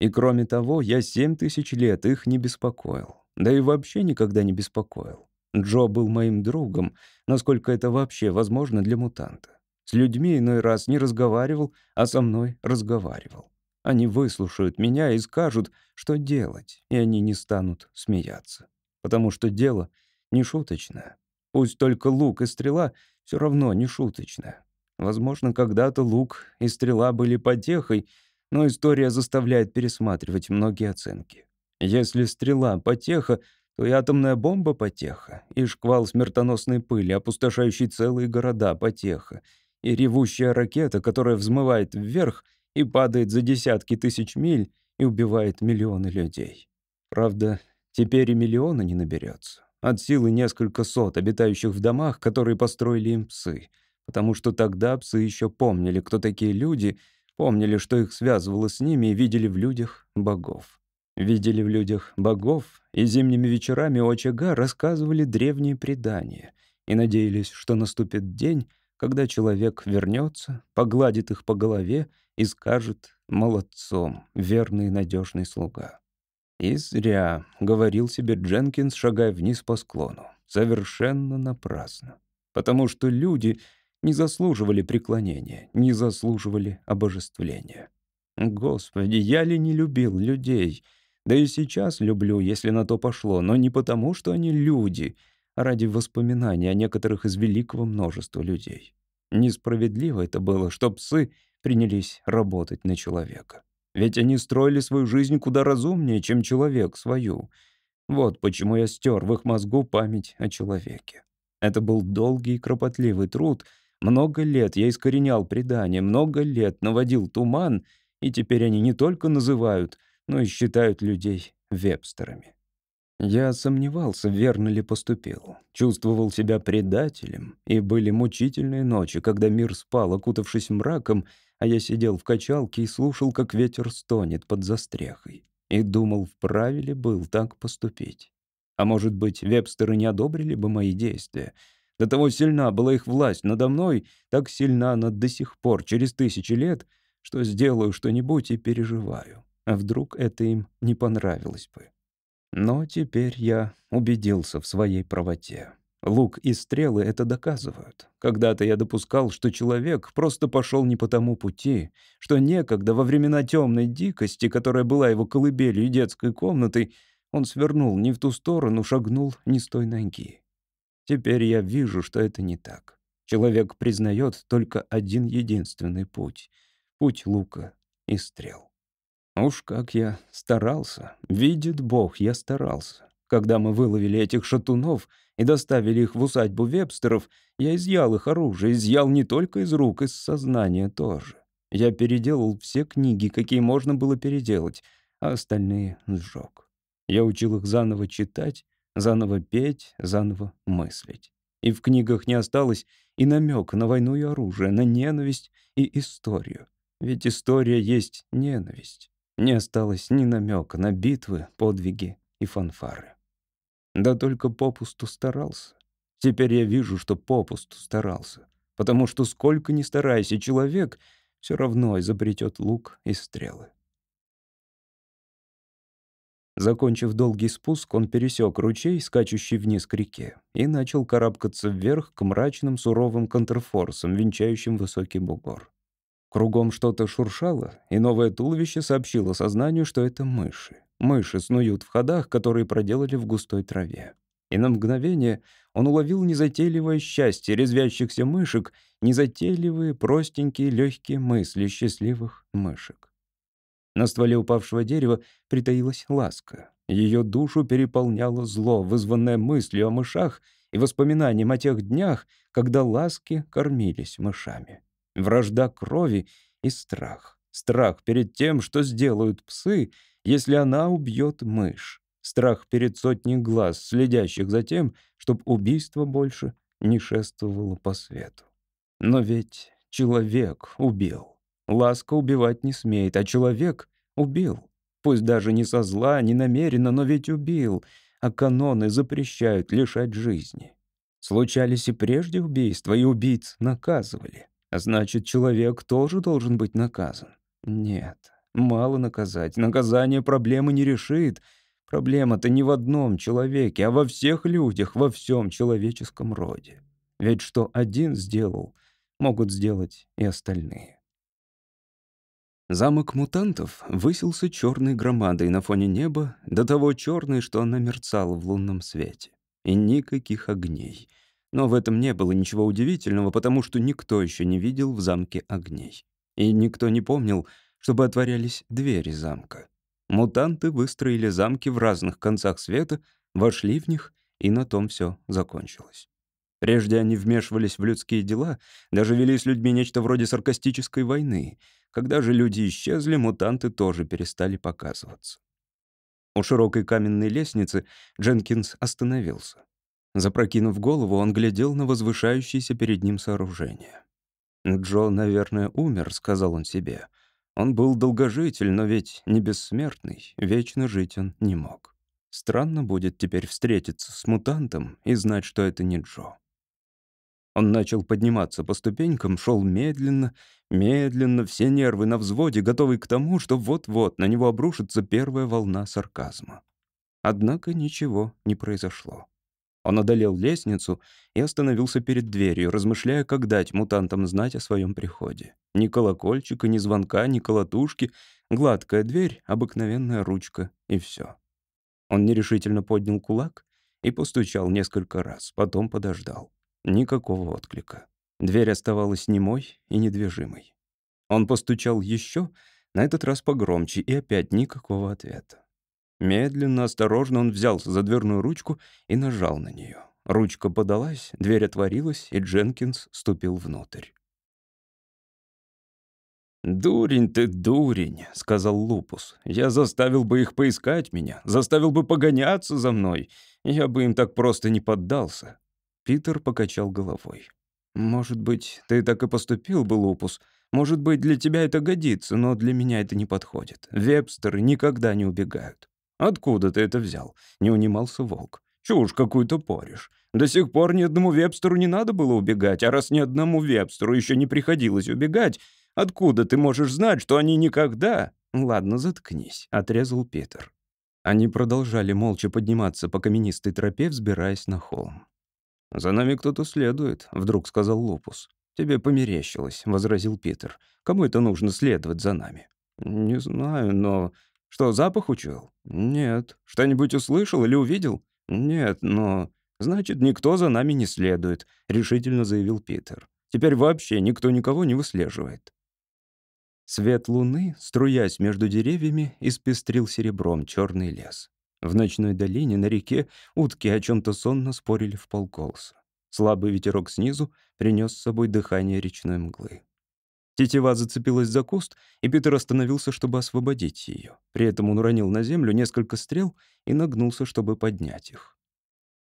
И кроме того, я семь тысяч лет их не беспокоил. Да и вообще никогда не беспокоил. Джо был моим другом, насколько это вообще возможно для мутанта. С людьми иной раз не разговаривал, а со мной разговаривал. Они выслушают меня и скажут, что делать, и они не станут смеяться. Потому что дело не шуточное. Пусть только лук и стрела все равно не шуточное. Возможно, когда-то лук и стрела были потехой, но история заставляет пересматривать многие оценки. Если стрела — потеха, то и атомная бомба — потеха, и шквал смертоносной пыли, опустошающий целые города — потеха, и ревущая ракета, которая взмывает вверх и падает за десятки тысяч миль и убивает миллионы людей. Правда, теперь и миллиона не наберется. От силы несколько сот, обитающих в домах, которые построили им псы. Потому что тогда псы еще помнили, кто такие люди, помнили, что их связывало с ними, и видели в людях богов. Видели в людях богов, и зимними вечерами у очага рассказывали древние предания и надеялись, что наступит день, когда человек вернется, погладит их по голове и скажет «молодцом, верный и надежный слуга». И зря, — говорил себе Дженкинс, шагая вниз по склону. Совершенно напрасно. Потому что люди не заслуживали преклонения, не заслуживали обожествления. Господи, я ли не любил людей? Да и сейчас люблю, если на то пошло, но не потому, что они люди, а ради воспоминаний о некоторых из великого множества людей. Несправедливо это было, что псы принялись работать на человека. Ведь они строили свою жизнь куда разумнее, чем человек свою. Вот почему я стер в их мозгу память о человеке. Это был долгий и кропотливый труд. Много лет я искоренял предания, много лет наводил туман, и теперь они не только называют, но и считают людей вебстерами. Я сомневался, верно ли поступил. Чувствовал себя предателем, и были мучительные ночи, когда мир спал, окутавшись мраком, а я сидел в качалке и слушал, как ветер стонет под застрехой. И думал, вправе ли был так поступить. А может быть, вебстеры не одобрили бы мои действия. До того сильна была их власть надо мной, так сильна она до сих пор, через тысячи лет, что сделаю что-нибудь и переживаю. А вдруг это им не понравилось бы. Но теперь я убедился в своей правоте. Лук и стрелы это доказывают. Когда-то я допускал, что человек просто пошел не по тому пути, что некогда во времена темной дикости, которая была его колыбелью и детской комнатой, он свернул не в ту сторону, шагнул не с той ноги. Теперь я вижу, что это не так. Человек признает только один единственный путь — путь лука и стрел. Уж как я старался, видит Бог, я старался. Когда мы выловили этих шатунов и доставили их в усадьбу Вебстеров, я изъял их оружие, изъял не только из рук, из сознания тоже. Я переделал все книги, какие можно было переделать, а остальные сжег. Я учил их заново читать, заново петь, заново мыслить. И в книгах не осталось и намека на войну и оружие, на ненависть и историю. Ведь история есть ненависть. Не осталось ни намека на битвы, подвиги и фанфары. Да только попусту старался. Теперь я вижу, что попусту старался. Потому что сколько ни старайся человек, все равно изобретет лук и стрелы. Закончив долгий спуск, он пересек ручей, скачущий вниз к реке, и начал карабкаться вверх к мрачным суровым контрфорсам, венчающим высокий бугор. Кругом что-то шуршало, и новое туловище сообщило сознанию, что это мыши. Мыши снуют в ходах, которые проделали в густой траве. И на мгновение он уловил незатейливое счастье резвящихся мышек, незатейливые, простенькие, легкие мысли счастливых мышек. На стволе упавшего дерева притаилась ласка. Ее душу переполняло зло, вызванное мыслью о мышах и воспоминанием о тех днях, когда ласки кормились мышами. Вражда крови и страх. Страх перед тем, что сделают псы — если она убьет мышь. Страх перед сотней глаз, следящих за тем, чтобы убийство больше не шествовало по свету. Но ведь человек убил. Ласка убивать не смеет, а человек убил. Пусть даже не со зла, не намеренно, но ведь убил, а каноны запрещают лишать жизни. Случались и прежде убийства, и убийц наказывали. А значит, человек тоже должен быть наказан. Нет, Мало наказать. Наказание проблемы не решит. Проблема-то не в одном человеке, а во всех людях, во всем человеческом роде. Ведь что один сделал, могут сделать и остальные. Замок мутантов высился черной громадой на фоне неба, до того черной, что она мерцала в лунном свете. И никаких огней. Но в этом не было ничего удивительного, потому что никто еще не видел в замке огней. И никто не помнил, чтобы отворялись двери замка. Мутанты выстроили замки в разных концах света, вошли в них, и на том все закончилось. Прежде они вмешивались в людские дела, даже вели с людьми нечто вроде саркастической войны. Когда же люди исчезли, мутанты тоже перестали показываться. У широкой каменной лестницы Дженкинс остановился. Запрокинув голову, он глядел на возвышающееся перед ним сооружение. «Джо, наверное, умер», — сказал он себе. Он был долгожитель, но ведь не бессмертный, вечно жить он не мог. Странно будет теперь встретиться с мутантом и знать, что это не Джо. Он начал подниматься по ступенькам, шел медленно, медленно, все нервы на взводе, готовый к тому, что вот-вот на него обрушится первая волна сарказма. Однако ничего не произошло. Он одолел лестницу и остановился перед дверью, размышляя, как дать мутантам знать о своем приходе. Ни колокольчика, ни звонка, ни колотушки. Гладкая дверь, обыкновенная ручка и все. Он нерешительно поднял кулак и постучал несколько раз, потом подождал. Никакого отклика. Дверь оставалась немой и недвижимой. Он постучал еще, на этот раз погромче, и опять никакого ответа. Медленно, осторожно он взялся за дверную ручку и нажал на нее. Ручка подалась, дверь отворилась, и Дженкинс ступил внутрь. «Дурень ты, дурень», — сказал Лупус. «Я заставил бы их поискать меня, заставил бы погоняться за мной. Я бы им так просто не поддался». Питер покачал головой. «Может быть, ты так и поступил бы, Лупус. Может быть, для тебя это годится, но для меня это не подходит. Вебстеры никогда не убегают». «Откуда ты это взял?» — не унимался волк. «Чушь какую-то поришь. До сих пор ни одному вебстеру не надо было убегать, а раз ни одному вебстеру еще не приходилось убегать, откуда ты можешь знать, что они никогда...» «Ладно, заткнись», — отрезал Питер. Они продолжали молча подниматься по каменистой тропе, взбираясь на холм. «За нами кто-то следует», — вдруг сказал Лупус. «Тебе померещилось», — возразил Питер. «Кому это нужно следовать за нами?» «Не знаю, но...» «Что, запах учуял?» «Нет». «Что-нибудь услышал или увидел?» «Нет, но...» «Значит, никто за нами не следует», — решительно заявил Питер. «Теперь вообще никто никого не выслеживает». Свет луны, струясь между деревьями, испестрил серебром черный лес. В ночной долине на реке утки о чем-то сонно спорили в полголоса. Слабый ветерок снизу принес с собой дыхание речной мглы. Тетива зацепилась за куст, и Питер остановился, чтобы освободить ее. При этом он уронил на землю несколько стрел и нагнулся, чтобы поднять их.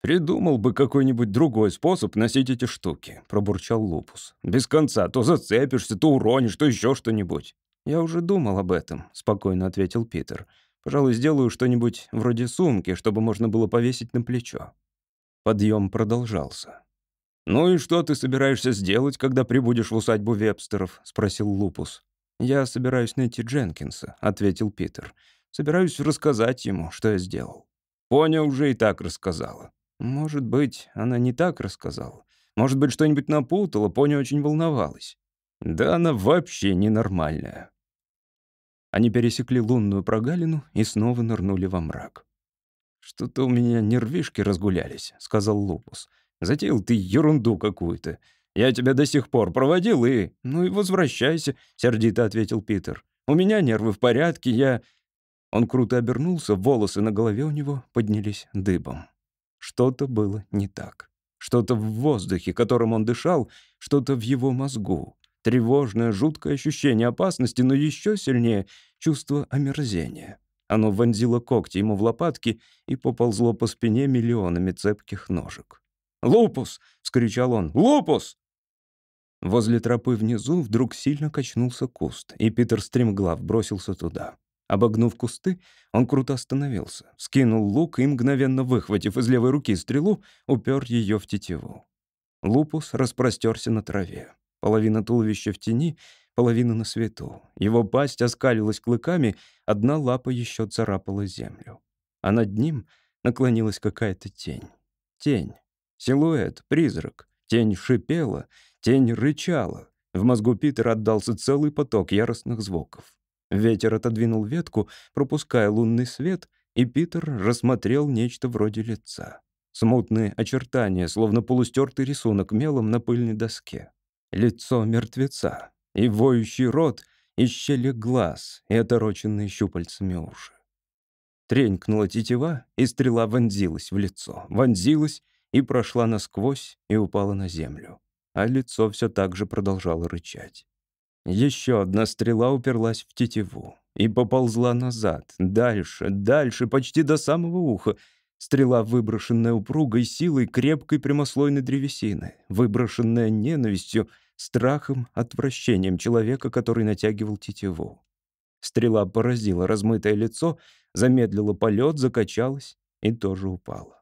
«Придумал бы какой-нибудь другой способ носить эти штуки», — пробурчал Лупус. «Без конца. То зацепишься, то уронишь, то еще что-нибудь». «Я уже думал об этом», — спокойно ответил Питер. Пожалуй, сделаю что-нибудь вроде сумки, чтобы можно было повесить на плечо. Подъем продолжался. «Ну и что ты собираешься сделать, когда прибудешь в усадьбу Вебстеров?» — спросил Лупус. «Я собираюсь найти Дженкинса», — ответил Питер. «Собираюсь рассказать ему, что я сделал». «Поня уже и так рассказала». «Может быть, она не так рассказала. Может быть, что-нибудь напутала, Поня очень волновалась». «Да она вообще ненормальная», они пересекли лунную прогалину и снова нырнули во мрак. «Что-то у меня нервишки разгулялись», — сказал Лупус. «Затеял ты ерунду какую-то. Я тебя до сих пор проводил и...» «Ну и возвращайся», — сердито ответил Питер. «У меня нервы в порядке, я...» Он круто обернулся, волосы на голове у него поднялись дыбом. Что-то было не так. Что-то в воздухе, которым он дышал, что-то в его мозгу. Тревожное, жуткое ощущение опасности, но еще сильнее чувство омерзения. Оно вонзило когти ему в лопатки и поползло по спине миллионами цепких ножек. «Лупус!» — вскричал он. «Лупус!» Возле тропы внизу вдруг сильно качнулся куст, и Питер стремглав бросился туда. Обогнув кусты, он круто остановился, скинул лук и, мгновенно выхватив из левой руки стрелу, упер ее в тетиву. Лупус распростерся на траве. Половина туловища в тени, половина на свету. Его пасть оскалилась клыками, одна лапа еще царапала землю. А над ним наклонилась какая-то тень. Тень. Силуэт, призрак. Тень шипела, тень рычала. В мозгу Питера отдался целый поток яростных звуков. Ветер отодвинул ветку, пропуская лунный свет, и Питер рассмотрел нечто вроде лица. Смутные очертания, словно полустертый рисунок мелом на пыльной доске лицо мертвеца, и воющий рот, и щели глаз, и отороченные щупальцами уши. Тренькнула тетива, и стрела вонзилась в лицо. Вонзилась и прошла насквозь и упала на землю. А лицо все так же продолжало рычать. Еще одна стрела уперлась в тетиву и поползла назад, дальше, дальше, почти до самого уха. Стрела, выброшенная упругой силой крепкой прямослойной древесины, выброшенная ненавистью, страхом, отвращением человека, который натягивал тетиву. Стрела поразила размытое лицо, замедлила полет, закачалась и тоже упала.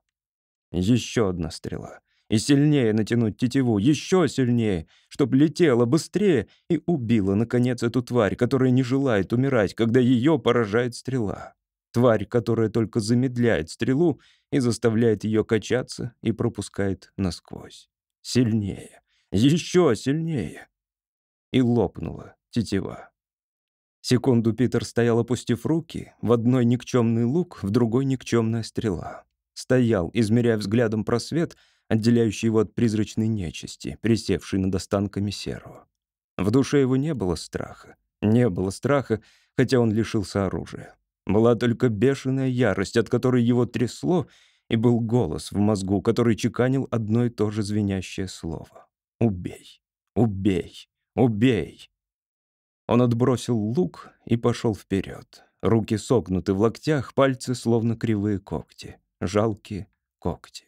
Еще одна стрела. И сильнее натянуть тетиву, еще сильнее, чтоб летела быстрее и убила, наконец, эту тварь, которая не желает умирать, когда ее поражает стрела. Тварь, которая только замедляет стрелу и заставляет ее качаться и пропускает насквозь. Сильнее. Еще сильнее. И лопнула тетива. Секунду Питер стоял, опустив руки, в одной никчемный лук, в другой никчемная стрела. Стоял, измеряя взглядом просвет, отделяющий его от призрачной нечисти, присевшей над останками серого. В душе его не было страха. Не было страха, хотя он лишился оружия. Была только бешеная ярость, от которой его трясло, и был голос в мозгу, который чеканил одно и то же звенящее слово. «Убей! Убей! Убей!» Он отбросил лук и пошел вперед. Руки согнуты в локтях, пальцы словно кривые когти. Жалкие когти.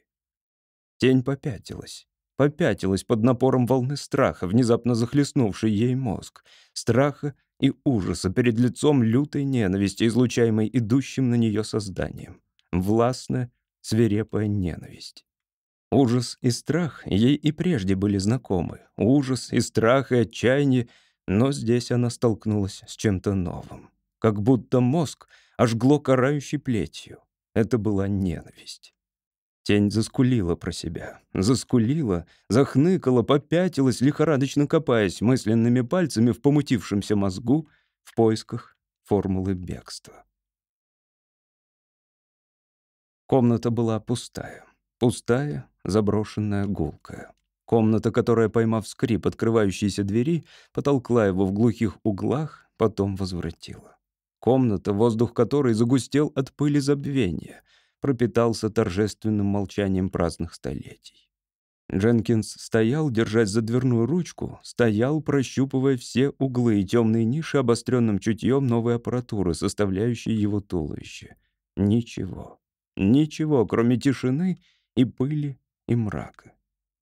Тень попятилась. Попятилась под напором волны страха, внезапно захлестнувшей ей мозг. Страха и ужаса перед лицом лютой ненависти, излучаемой идущим на нее созданием. Властная, свирепая ненависть. Ужас и страх ей и прежде были знакомы. Ужас и страх и отчаяние, но здесь она столкнулась с чем-то новым. Как будто мозг ожгло карающей плетью. Это была ненависть. Тень заскулила про себя. Заскулила, захныкала, попятилась, лихорадочно копаясь мысленными пальцами в помутившемся мозгу в поисках формулы бегства. Комната была пустая. Пустая, заброшенная, гулкая. Комната, которая, поймав скрип открывающейся двери, потолкла его в глухих углах, потом возвратила. Комната, воздух которой загустел от пыли забвения — пропитался торжественным молчанием праздных столетий. Дженкинс стоял, держась за дверную ручку, стоял, прощупывая все углы и темные ниши обостренным чутьем новой аппаратуры, составляющей его туловище. Ничего. Ничего, кроме тишины и пыли и мрака.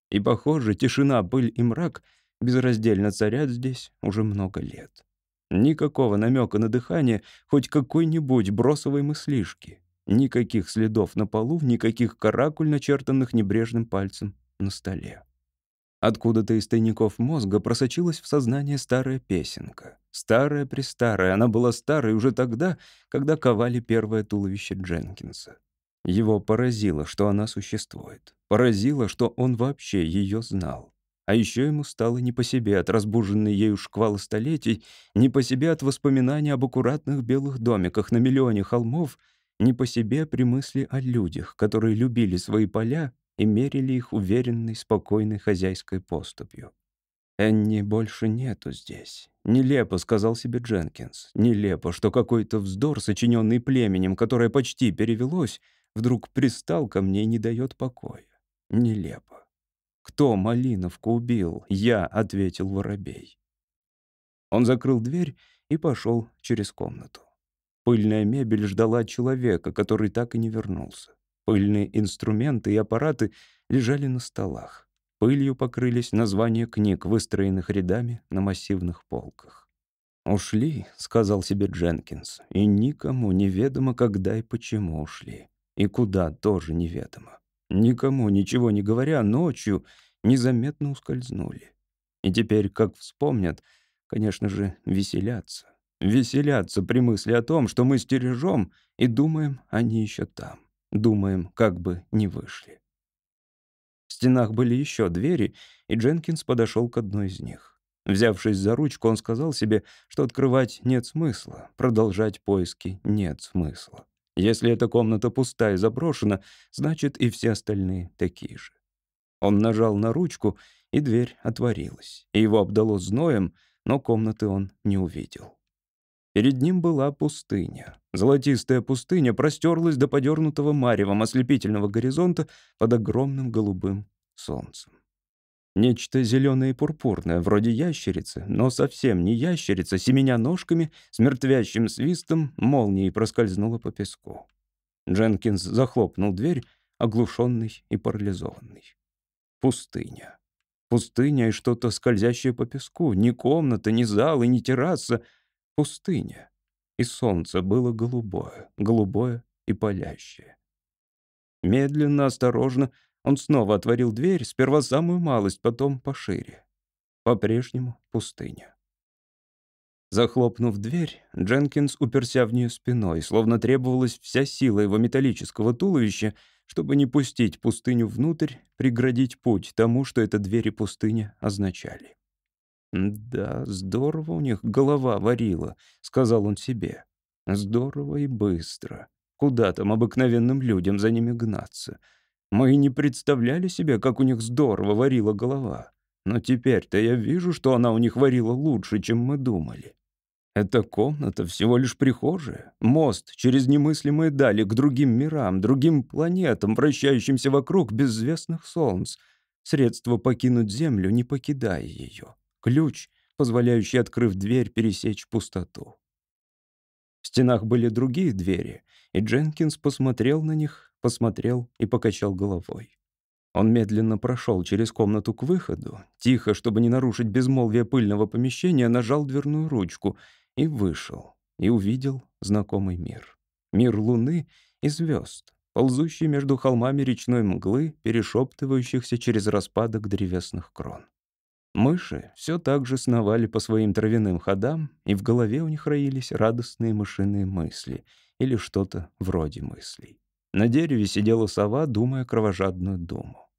И, похоже, тишина, пыль и мрак безраздельно царят здесь уже много лет. Никакого намека на дыхание хоть какой-нибудь бросовой мыслишки. Никаких следов на полу, никаких каракуль, начертанных небрежным пальцем на столе. Откуда-то из тайников мозга просочилась в сознание старая песенка. Старая-престарая, она была старой уже тогда, когда ковали первое туловище Дженкинса. Его поразило, что она существует. Поразило, что он вообще ее знал. А еще ему стало не по себе от разбуженной ею шквала столетий, не по себе от воспоминаний об аккуратных белых домиках на миллионе холмов — не по себе при мысли о людях, которые любили свои поля и мерили их уверенной, спокойной хозяйской поступью. «Энни больше нету здесь». «Нелепо», — сказал себе Дженкинс. «Нелепо, что какой-то вздор, сочиненный племенем, которое почти перевелось, вдруг пристал ко мне и не дает покоя. Нелепо». «Кто Малиновку убил?» «Я», — ответил воробей. Он закрыл дверь и пошел через комнату. Пыльная мебель ждала человека, который так и не вернулся. Пыльные инструменты и аппараты лежали на столах. Пылью покрылись названия книг, выстроенных рядами на массивных полках. «Ушли», — сказал себе Дженкинс, — «и никому неведомо, когда и почему ушли. И куда тоже неведомо. Никому, ничего не говоря, ночью незаметно ускользнули. И теперь, как вспомнят, конечно же, веселятся веселятся при мысли о том, что мы стережем и думаем, они еще там. Думаем, как бы не вышли. В стенах были еще двери, и Дженкинс подошел к одной из них. Взявшись за ручку, он сказал себе, что открывать нет смысла, продолжать поиски нет смысла. Если эта комната пустая и заброшена, значит и все остальные такие же. Он нажал на ручку, и дверь отворилась. И его обдало зноем, но комнаты он не увидел. Перед ним была пустыня. Золотистая пустыня простерлась до подернутого маревом ослепительного горизонта под огромным голубым солнцем. Нечто зеленое и пурпурное, вроде ящерицы, но совсем не ящерица, семеня ножками, с мертвящим свистом, молнией проскользнула по песку. Дженкинс захлопнул дверь, оглушенный и парализованный. Пустыня. Пустыня и что-то скользящее по песку. Ни комната, ни зал и ни терраса. Пустыня. И солнце было голубое, голубое и палящее. Медленно, осторожно он снова отворил дверь, сперва самую малость, потом пошире. По-прежнему пустыня. Захлопнув дверь, Дженкинс уперся в нее спиной, словно требовалась вся сила его металлического туловища, чтобы не пустить пустыню внутрь, преградить путь тому, что эта дверь и пустыня означали. «Да, здорово у них голова варила», — сказал он себе. «Здорово и быстро. Куда там обыкновенным людям за ними гнаться?» Мы и не представляли себе, как у них здорово варила голова. Но теперь-то я вижу, что она у них варила лучше, чем мы думали. Эта комната всего лишь прихожая, мост через немыслимые дали к другим мирам, другим планетам, вращающимся вокруг безвестных солнц. Средство покинуть Землю, не покидая ее. Ключ, позволяющий, открыв дверь, пересечь пустоту. В стенах были другие двери, и Дженкинс посмотрел на них, посмотрел и покачал головой. Он медленно прошел через комнату к выходу, тихо, чтобы не нарушить безмолвие пыльного помещения, нажал дверную ручку и вышел, и увидел знакомый мир. Мир луны и звезд, ползущий между холмами речной мглы, перешептывающихся через распадок древесных крон. Мыши все так же сновали по своим травяным ходам, и в голове у них роились радостные мышиные мысли или что-то вроде мыслей. На дереве сидела сова, думая кровожадную думу.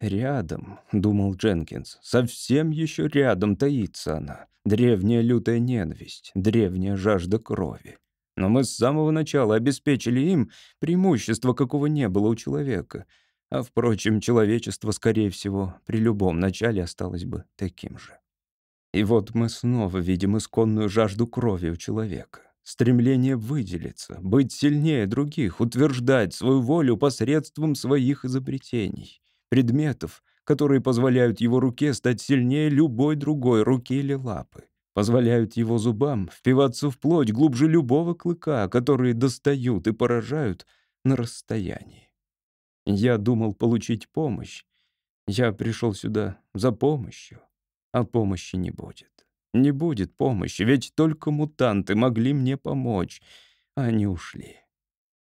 «Рядом», — думал Дженкинс, — «совсем еще рядом таится она. Древняя лютая ненависть, древняя жажда крови. Но мы с самого начала обеспечили им преимущество, какого не было у человека. А, впрочем, человечество, скорее всего, при любом начале осталось бы таким же. И вот мы снова видим исконную жажду крови у человека. Стремление выделиться, быть сильнее других, утверждать свою волю посредством своих изобретений, предметов, которые позволяют его руке стать сильнее любой другой руки или лапы, позволяют его зубам впиваться в плоть глубже любого клыка, которые достают и поражают на расстоянии. Я думал получить помощь. Я пришел сюда за помощью, а помощи не будет. Не будет помощи, ведь только мутанты могли мне помочь. Они ушли.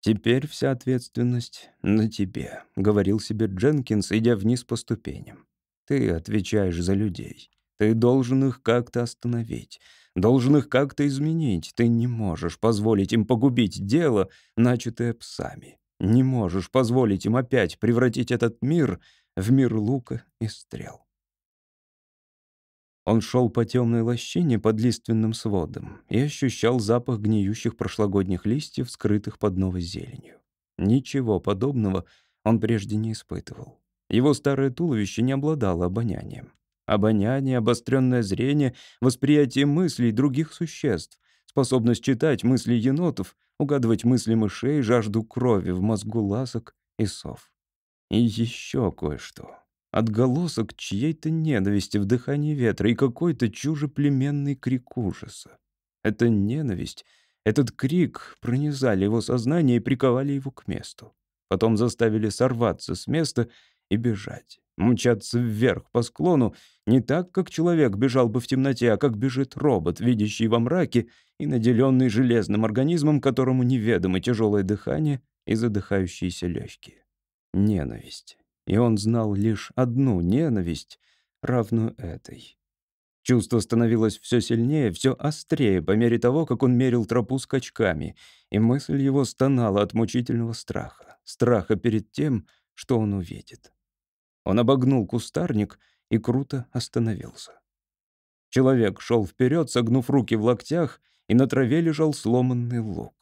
«Теперь вся ответственность на тебе», — говорил себе Дженкинс, идя вниз по ступеням. «Ты отвечаешь за людей. Ты должен их как-то остановить, должен их как-то изменить. Ты не можешь позволить им погубить дело, начатое псами. Не можешь позволить им опять превратить этот мир в мир лука и стрел. Он шел по темной лощине под лиственным сводом и ощущал запах гниющих прошлогодних листьев, скрытых под новой зеленью. Ничего подобного он прежде не испытывал. Его старое туловище не обладало обонянием. Обоняние, обостренное зрение, восприятие мыслей других существ, способность читать мысли енотов, угадывать мысли мышей, жажду крови в мозгу ласок и сов. И еще кое-что отголосок чьей-то ненависти в дыхании ветра и какой-то чужеплеменный крик ужаса. Эта ненависть, этот крик пронизали его сознание и приковали его к месту. Потом заставили сорваться с места и бежать. Мчаться вверх по склону не так, как человек бежал бы в темноте, а как бежит робот, видящий во мраке и наделенный железным организмом, которому неведомо тяжелое дыхание и задыхающиеся легкие. Ненависть и он знал лишь одну ненависть, равную этой. Чувство становилось все сильнее, все острее по мере того, как он мерил тропу скачками, и мысль его стонала от мучительного страха, страха перед тем, что он увидит. Он обогнул кустарник и круто остановился. Человек шел вперед, согнув руки в локтях, и на траве лежал сломанный лук.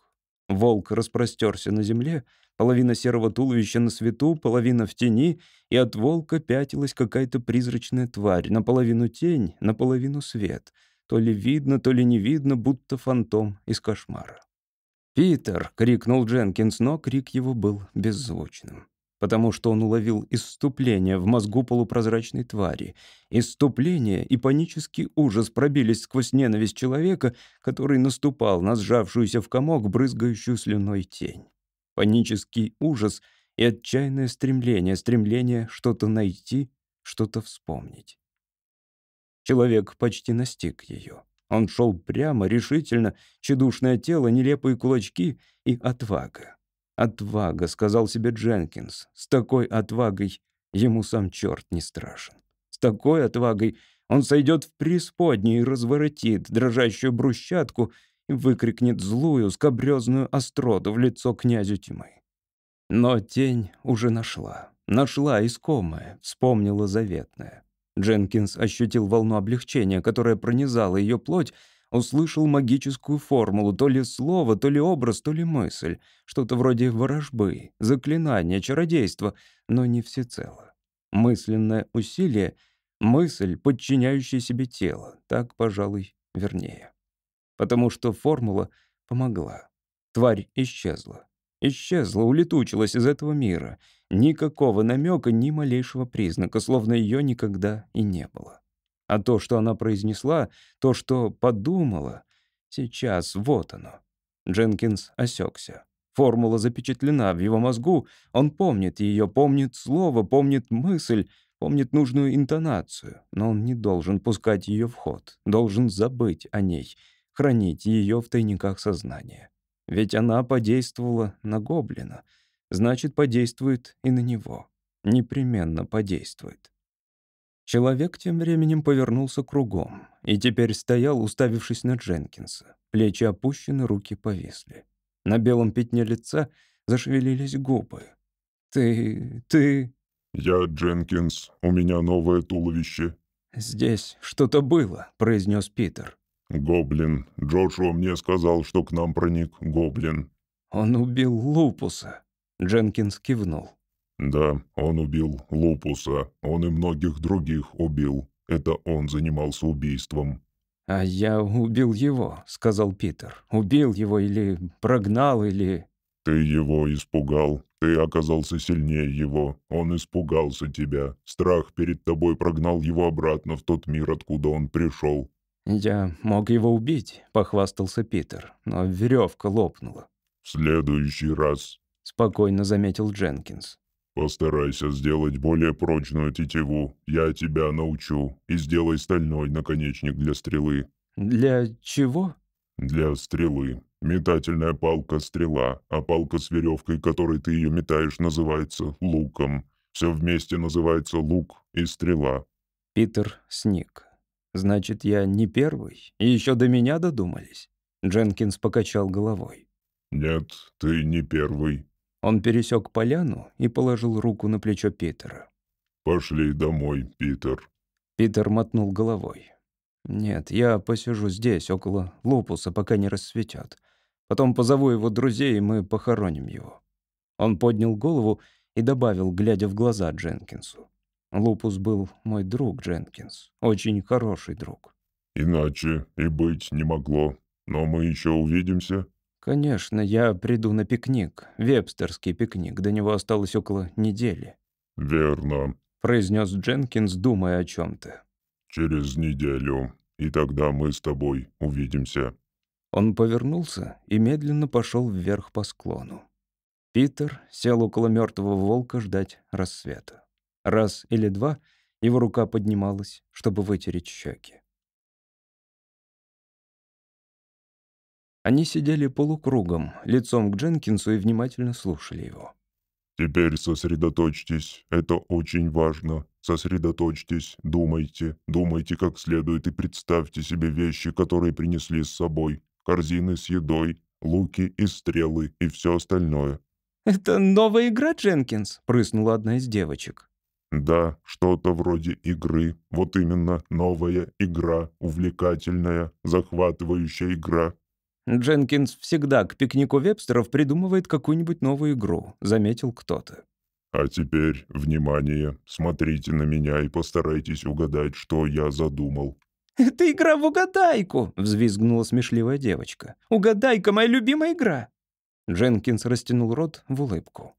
Волк распростерся на земле, Половина серого туловища на свету, половина в тени, и от волка пятилась какая-то призрачная тварь, наполовину тень, наполовину свет. То ли видно, то ли не видно, будто фантом из кошмара. «Питер!» — крикнул Дженкинс, но крик его был беззвучным потому что он уловил исступление в мозгу полупрозрачной твари. Исступление и панический ужас пробились сквозь ненависть человека, который наступал на сжавшуюся в комок, брызгающую слюной тень. Панический ужас и отчаянное стремление, стремление что-то найти, что-то вспомнить. Человек почти настиг ее. Он шел прямо, решительно, чедушное тело, нелепые кулачки и отвага. «Отвага», — сказал себе Дженкинс. «С такой отвагой ему сам черт не страшен. С такой отвагой он сойдет в преисподней и разворотит дрожащую брусчатку выкрикнет злую, скобрезную остроту в лицо князю тьмы. Но тень уже нашла. Нашла искомое, вспомнила заветное. Дженкинс ощутил волну облегчения, которая пронизала ее плоть, услышал магическую формулу, то ли слово, то ли образ, то ли мысль, что-то вроде ворожбы, заклинания, чародейства, но не всецело. Мысленное усилие — мысль, подчиняющая себе тело, так, пожалуй, вернее. Потому что формула помогла. Тварь исчезла. Исчезла, улетучилась из этого мира. Никакого намека, ни малейшего признака, словно ее никогда и не было. А то, что она произнесла, то, что подумала, сейчас вот оно. Дженкинс осекся. Формула запечатлена в его мозгу, он помнит ее, помнит слово, помнит мысль, помнит нужную интонацию, но он не должен пускать ее в ход, должен забыть о ней, хранить ее в тайниках сознания. Ведь она подействовала на гоблина, значит, подействует и на него. Непременно подействует. Человек тем временем повернулся кругом и теперь стоял, уставившись на Дженкинса. Плечи опущены, руки повисли. На белом пятне лица зашевелились губы. «Ты... ты...» «Я Дженкинс. У меня новое туловище». «Здесь что-то было», — произнес Питер. «Гоблин. Джошуа мне сказал, что к нам проник гоблин». «Он убил Лупуса», — Дженкинс кивнул. «Да, он убил Лупуса. Он и многих других убил. Это он занимался убийством». «А я убил его», — сказал Питер. «Убил его или прогнал, или...» «Ты его испугал. Ты оказался сильнее его. Он испугался тебя. Страх перед тобой прогнал его обратно в тот мир, откуда он пришел». «Я мог его убить», — похвастался Питер, но веревка лопнула. «В следующий раз», — спокойно заметил Дженкинс. «Постарайся сделать более прочную тетиву. Я тебя научу. И сделай стальной наконечник для стрелы». «Для чего?» «Для стрелы. Метательная палка-стрела, а палка с веревкой, которой ты ее метаешь, называется луком. Все вместе называется лук и стрела». Питер сник. «Значит, я не первый? И еще до меня додумались?» Дженкинс покачал головой. «Нет, ты не первый. Он пересек поляну и положил руку на плечо Питера. «Пошли домой, Питер». Питер мотнул головой. «Нет, я посижу здесь, около Лупуса, пока не рассветет. Потом позову его друзей, и мы похороним его». Он поднял голову и добавил, глядя в глаза Дженкинсу. «Лупус был мой друг, Дженкинс. Очень хороший друг». «Иначе и быть не могло. Но мы еще увидимся». «Конечно, я приду на пикник, вебстерский пикник. До него осталось около недели». «Верно», — произнес Дженкинс, думая о чем-то. «Через неделю. И тогда мы с тобой увидимся». Он повернулся и медленно пошел вверх по склону. Питер сел около мертвого волка ждать рассвета. Раз или два его рука поднималась, чтобы вытереть щеки. Они сидели полукругом, лицом к Дженкинсу и внимательно слушали его. «Теперь сосредоточьтесь, это очень важно. Сосредоточьтесь, думайте, думайте как следует и представьте себе вещи, которые принесли с собой. Корзины с едой, луки и стрелы и все остальное». «Это новая игра, Дженкинс?» — прыснула одна из девочек. «Да, что-то вроде игры. Вот именно, новая игра, увлекательная, захватывающая игра. Дженкинс всегда к пикнику Вебстеров придумывает какую-нибудь новую игру, заметил кто-то. А теперь, внимание, смотрите на меня и постарайтесь угадать, что я задумал. «Это игра в угадайку!» — взвизгнула смешливая девочка. «Угадайка — моя любимая игра!» Дженкинс растянул рот в улыбку.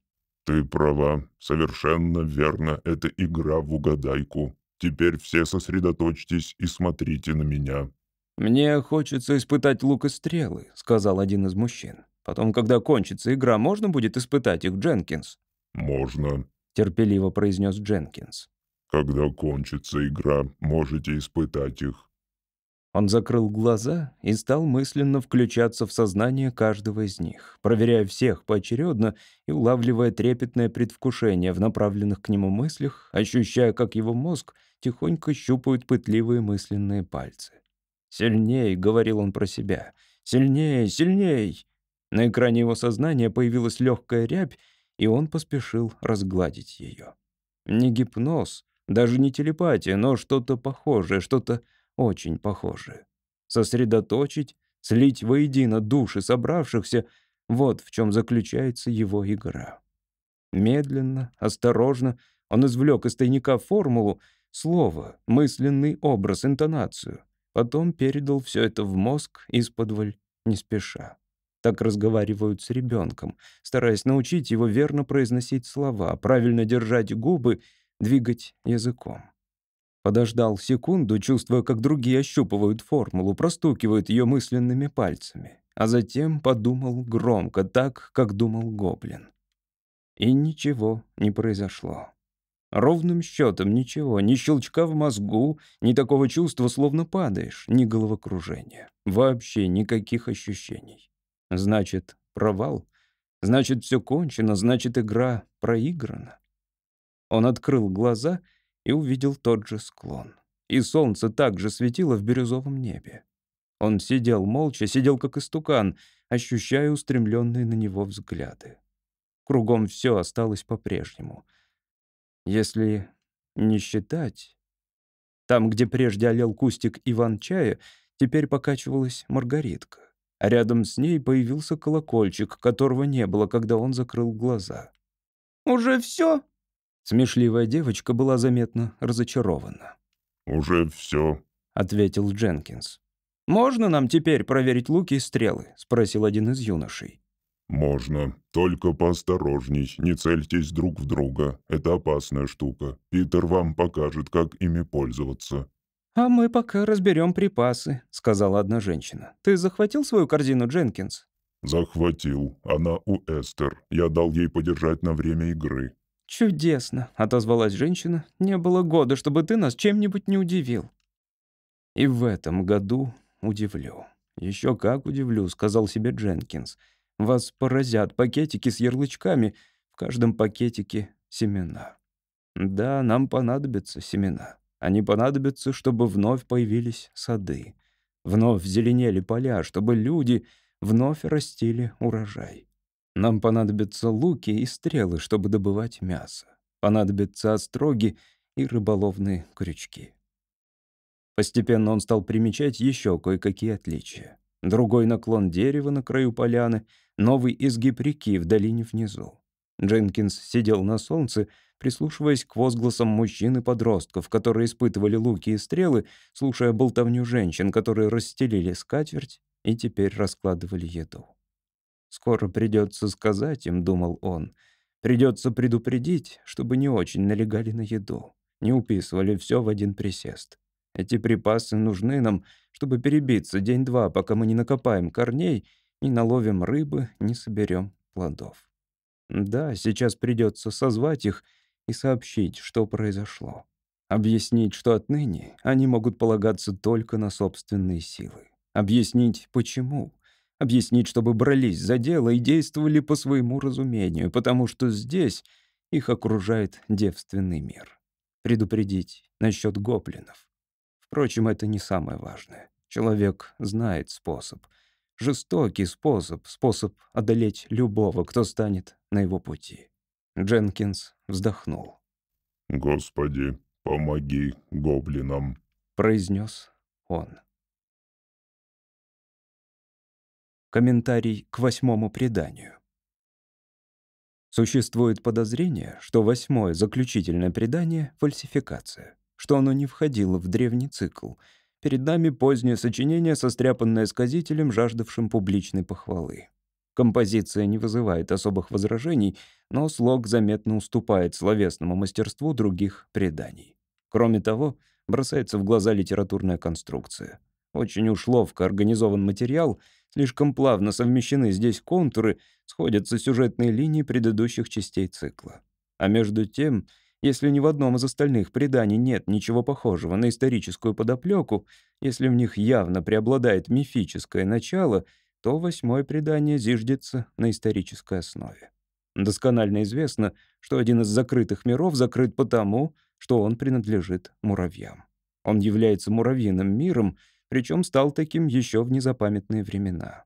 «Ты права, совершенно верно, это игра в угадайку. Теперь все сосредоточьтесь и смотрите на меня». «Мне хочется испытать лук и стрелы», — сказал один из мужчин. «Потом, когда кончится игра, можно будет испытать их, Дженкинс?» «Можно», — терпеливо произнес Дженкинс. «Когда кончится игра, можете испытать их. Он закрыл глаза и стал мысленно включаться в сознание каждого из них, проверяя всех поочередно и улавливая трепетное предвкушение в направленных к нему мыслях, ощущая, как его мозг тихонько щупают пытливые мысленные пальцы. «Сильней», — говорил он про себя, — «сильней, сильней». На экране его сознания появилась легкая рябь, и он поспешил разгладить ее. Не гипноз, даже не телепатия, но что-то похожее, что-то очень похожи. Сосредоточить, слить воедино души собравшихся — вот в чем заключается его игра. Медленно, осторожно он извлек из тайника формулу, слово, мысленный образ, интонацию. Потом передал все это в мозг из-под не спеша. Так разговаривают с ребенком, стараясь научить его верно произносить слова, правильно держать губы, двигать языком. Подождал секунду, чувствуя, как другие ощупывают формулу, простукивают ее мысленными пальцами. А затем подумал громко, так, как думал гоблин. И ничего не произошло. Ровным счетом ничего, ни щелчка в мозгу, ни такого чувства, словно падаешь, ни головокружения. Вообще никаких ощущений. Значит, провал. Значит, все кончено, значит, игра проиграна. Он открыл глаза — и увидел тот же склон. И солнце также светило в бирюзовом небе. Он сидел молча, сидел как истукан, ощущая устремленные на него взгляды. Кругом все осталось по-прежнему. Если не считать... Там, где прежде олел кустик Иван-чая, теперь покачивалась Маргаритка. А рядом с ней появился колокольчик, которого не было, когда он закрыл глаза. «Уже все?» Смешливая девочка была заметно разочарована. «Уже все», — ответил Дженкинс. «Можно нам теперь проверить луки и стрелы?» — спросил один из юношей. «Можно. Только поосторожней, не цельтесь друг в друга. Это опасная штука. Питер вам покажет, как ими пользоваться». «А мы пока разберем припасы», — сказала одна женщина. «Ты захватил свою корзину, Дженкинс?» «Захватил. Она у Эстер. Я дал ей подержать на время игры. «Чудесно», — отозвалась женщина. «Не было года, чтобы ты нас чем-нибудь не удивил». «И в этом году удивлю. Еще как удивлю», — сказал себе Дженкинс. «Вас поразят пакетики с ярлычками. В каждом пакетике семена. Да, нам понадобятся семена. Они понадобятся, чтобы вновь появились сады. Вновь зеленели поля, чтобы люди вновь растили урожай. Нам понадобятся луки и стрелы, чтобы добывать мясо. Понадобятся остроги и рыболовные крючки. Постепенно он стал примечать еще кое-какие отличия. Другой наклон дерева на краю поляны, новый изгиб реки в долине внизу. Дженкинс сидел на солнце, прислушиваясь к возгласам мужчин и подростков, которые испытывали луки и стрелы, слушая болтовню женщин, которые расстелили скатерть и теперь раскладывали еду. Скоро придется сказать им, думал он. Придется предупредить, чтобы не очень налегали на еду. Не уписывали все в один присест. Эти припасы нужны нам, чтобы перебиться день-два, пока мы не накопаем корней, не наловим рыбы, не соберем плодов. Да, сейчас придется созвать их и сообщить, что произошло. Объяснить, что отныне они могут полагаться только на собственные силы. Объяснить, почему объяснить, чтобы брались за дело и действовали по своему разумению, потому что здесь их окружает девственный мир. Предупредить насчет гоблинов. Впрочем, это не самое важное. Человек знает способ. Жестокий способ, способ одолеть любого, кто станет на его пути. Дженкинс вздохнул. «Господи, помоги гоблинам», — произнес он. Комментарий к восьмому преданию. Существует подозрение, что восьмое заключительное предание — фальсификация, что оно не входило в древний цикл. Перед нами позднее сочинение, состряпанное сказителем, жаждавшим публичной похвалы. Композиция не вызывает особых возражений, но слог заметно уступает словесному мастерству других преданий. Кроме того, бросается в глаза литературная конструкция. Очень уж ловко организован материал, слишком плавно совмещены здесь контуры, сходятся сюжетные линии предыдущих частей цикла. А между тем, если ни в одном из остальных преданий нет ничего похожего на историческую подоплеку, если в них явно преобладает мифическое начало, то восьмое предание зиждется на исторической основе. Досконально известно, что один из закрытых миров закрыт потому, что он принадлежит муравьям. Он является муравьиным миром, причем стал таким еще в незапамятные времена.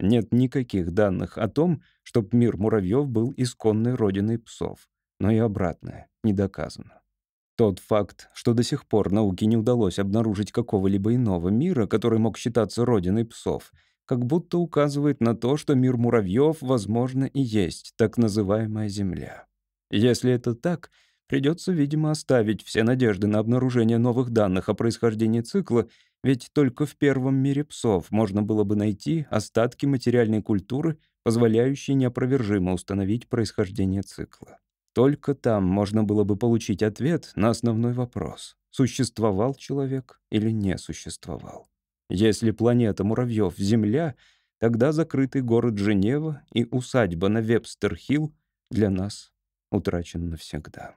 Нет никаких данных о том, чтобы мир муравьев был исконной родиной псов, но и обратное не доказано. Тот факт, что до сих пор науке не удалось обнаружить какого-либо иного мира, который мог считаться родиной псов, как будто указывает на то, что мир муравьев, возможно, и есть так называемая Земля. Если это так, придется, видимо, оставить все надежды на обнаружение новых данных о происхождении цикла ведь только в первом мире псов можно было бы найти остатки материальной культуры, позволяющие неопровержимо установить происхождение цикла. Только там можно было бы получить ответ на основной вопрос — существовал человек или не существовал. Если планета муравьев — Земля, тогда закрытый город Женева и усадьба на Вебстер-Хилл для нас утрачен навсегда.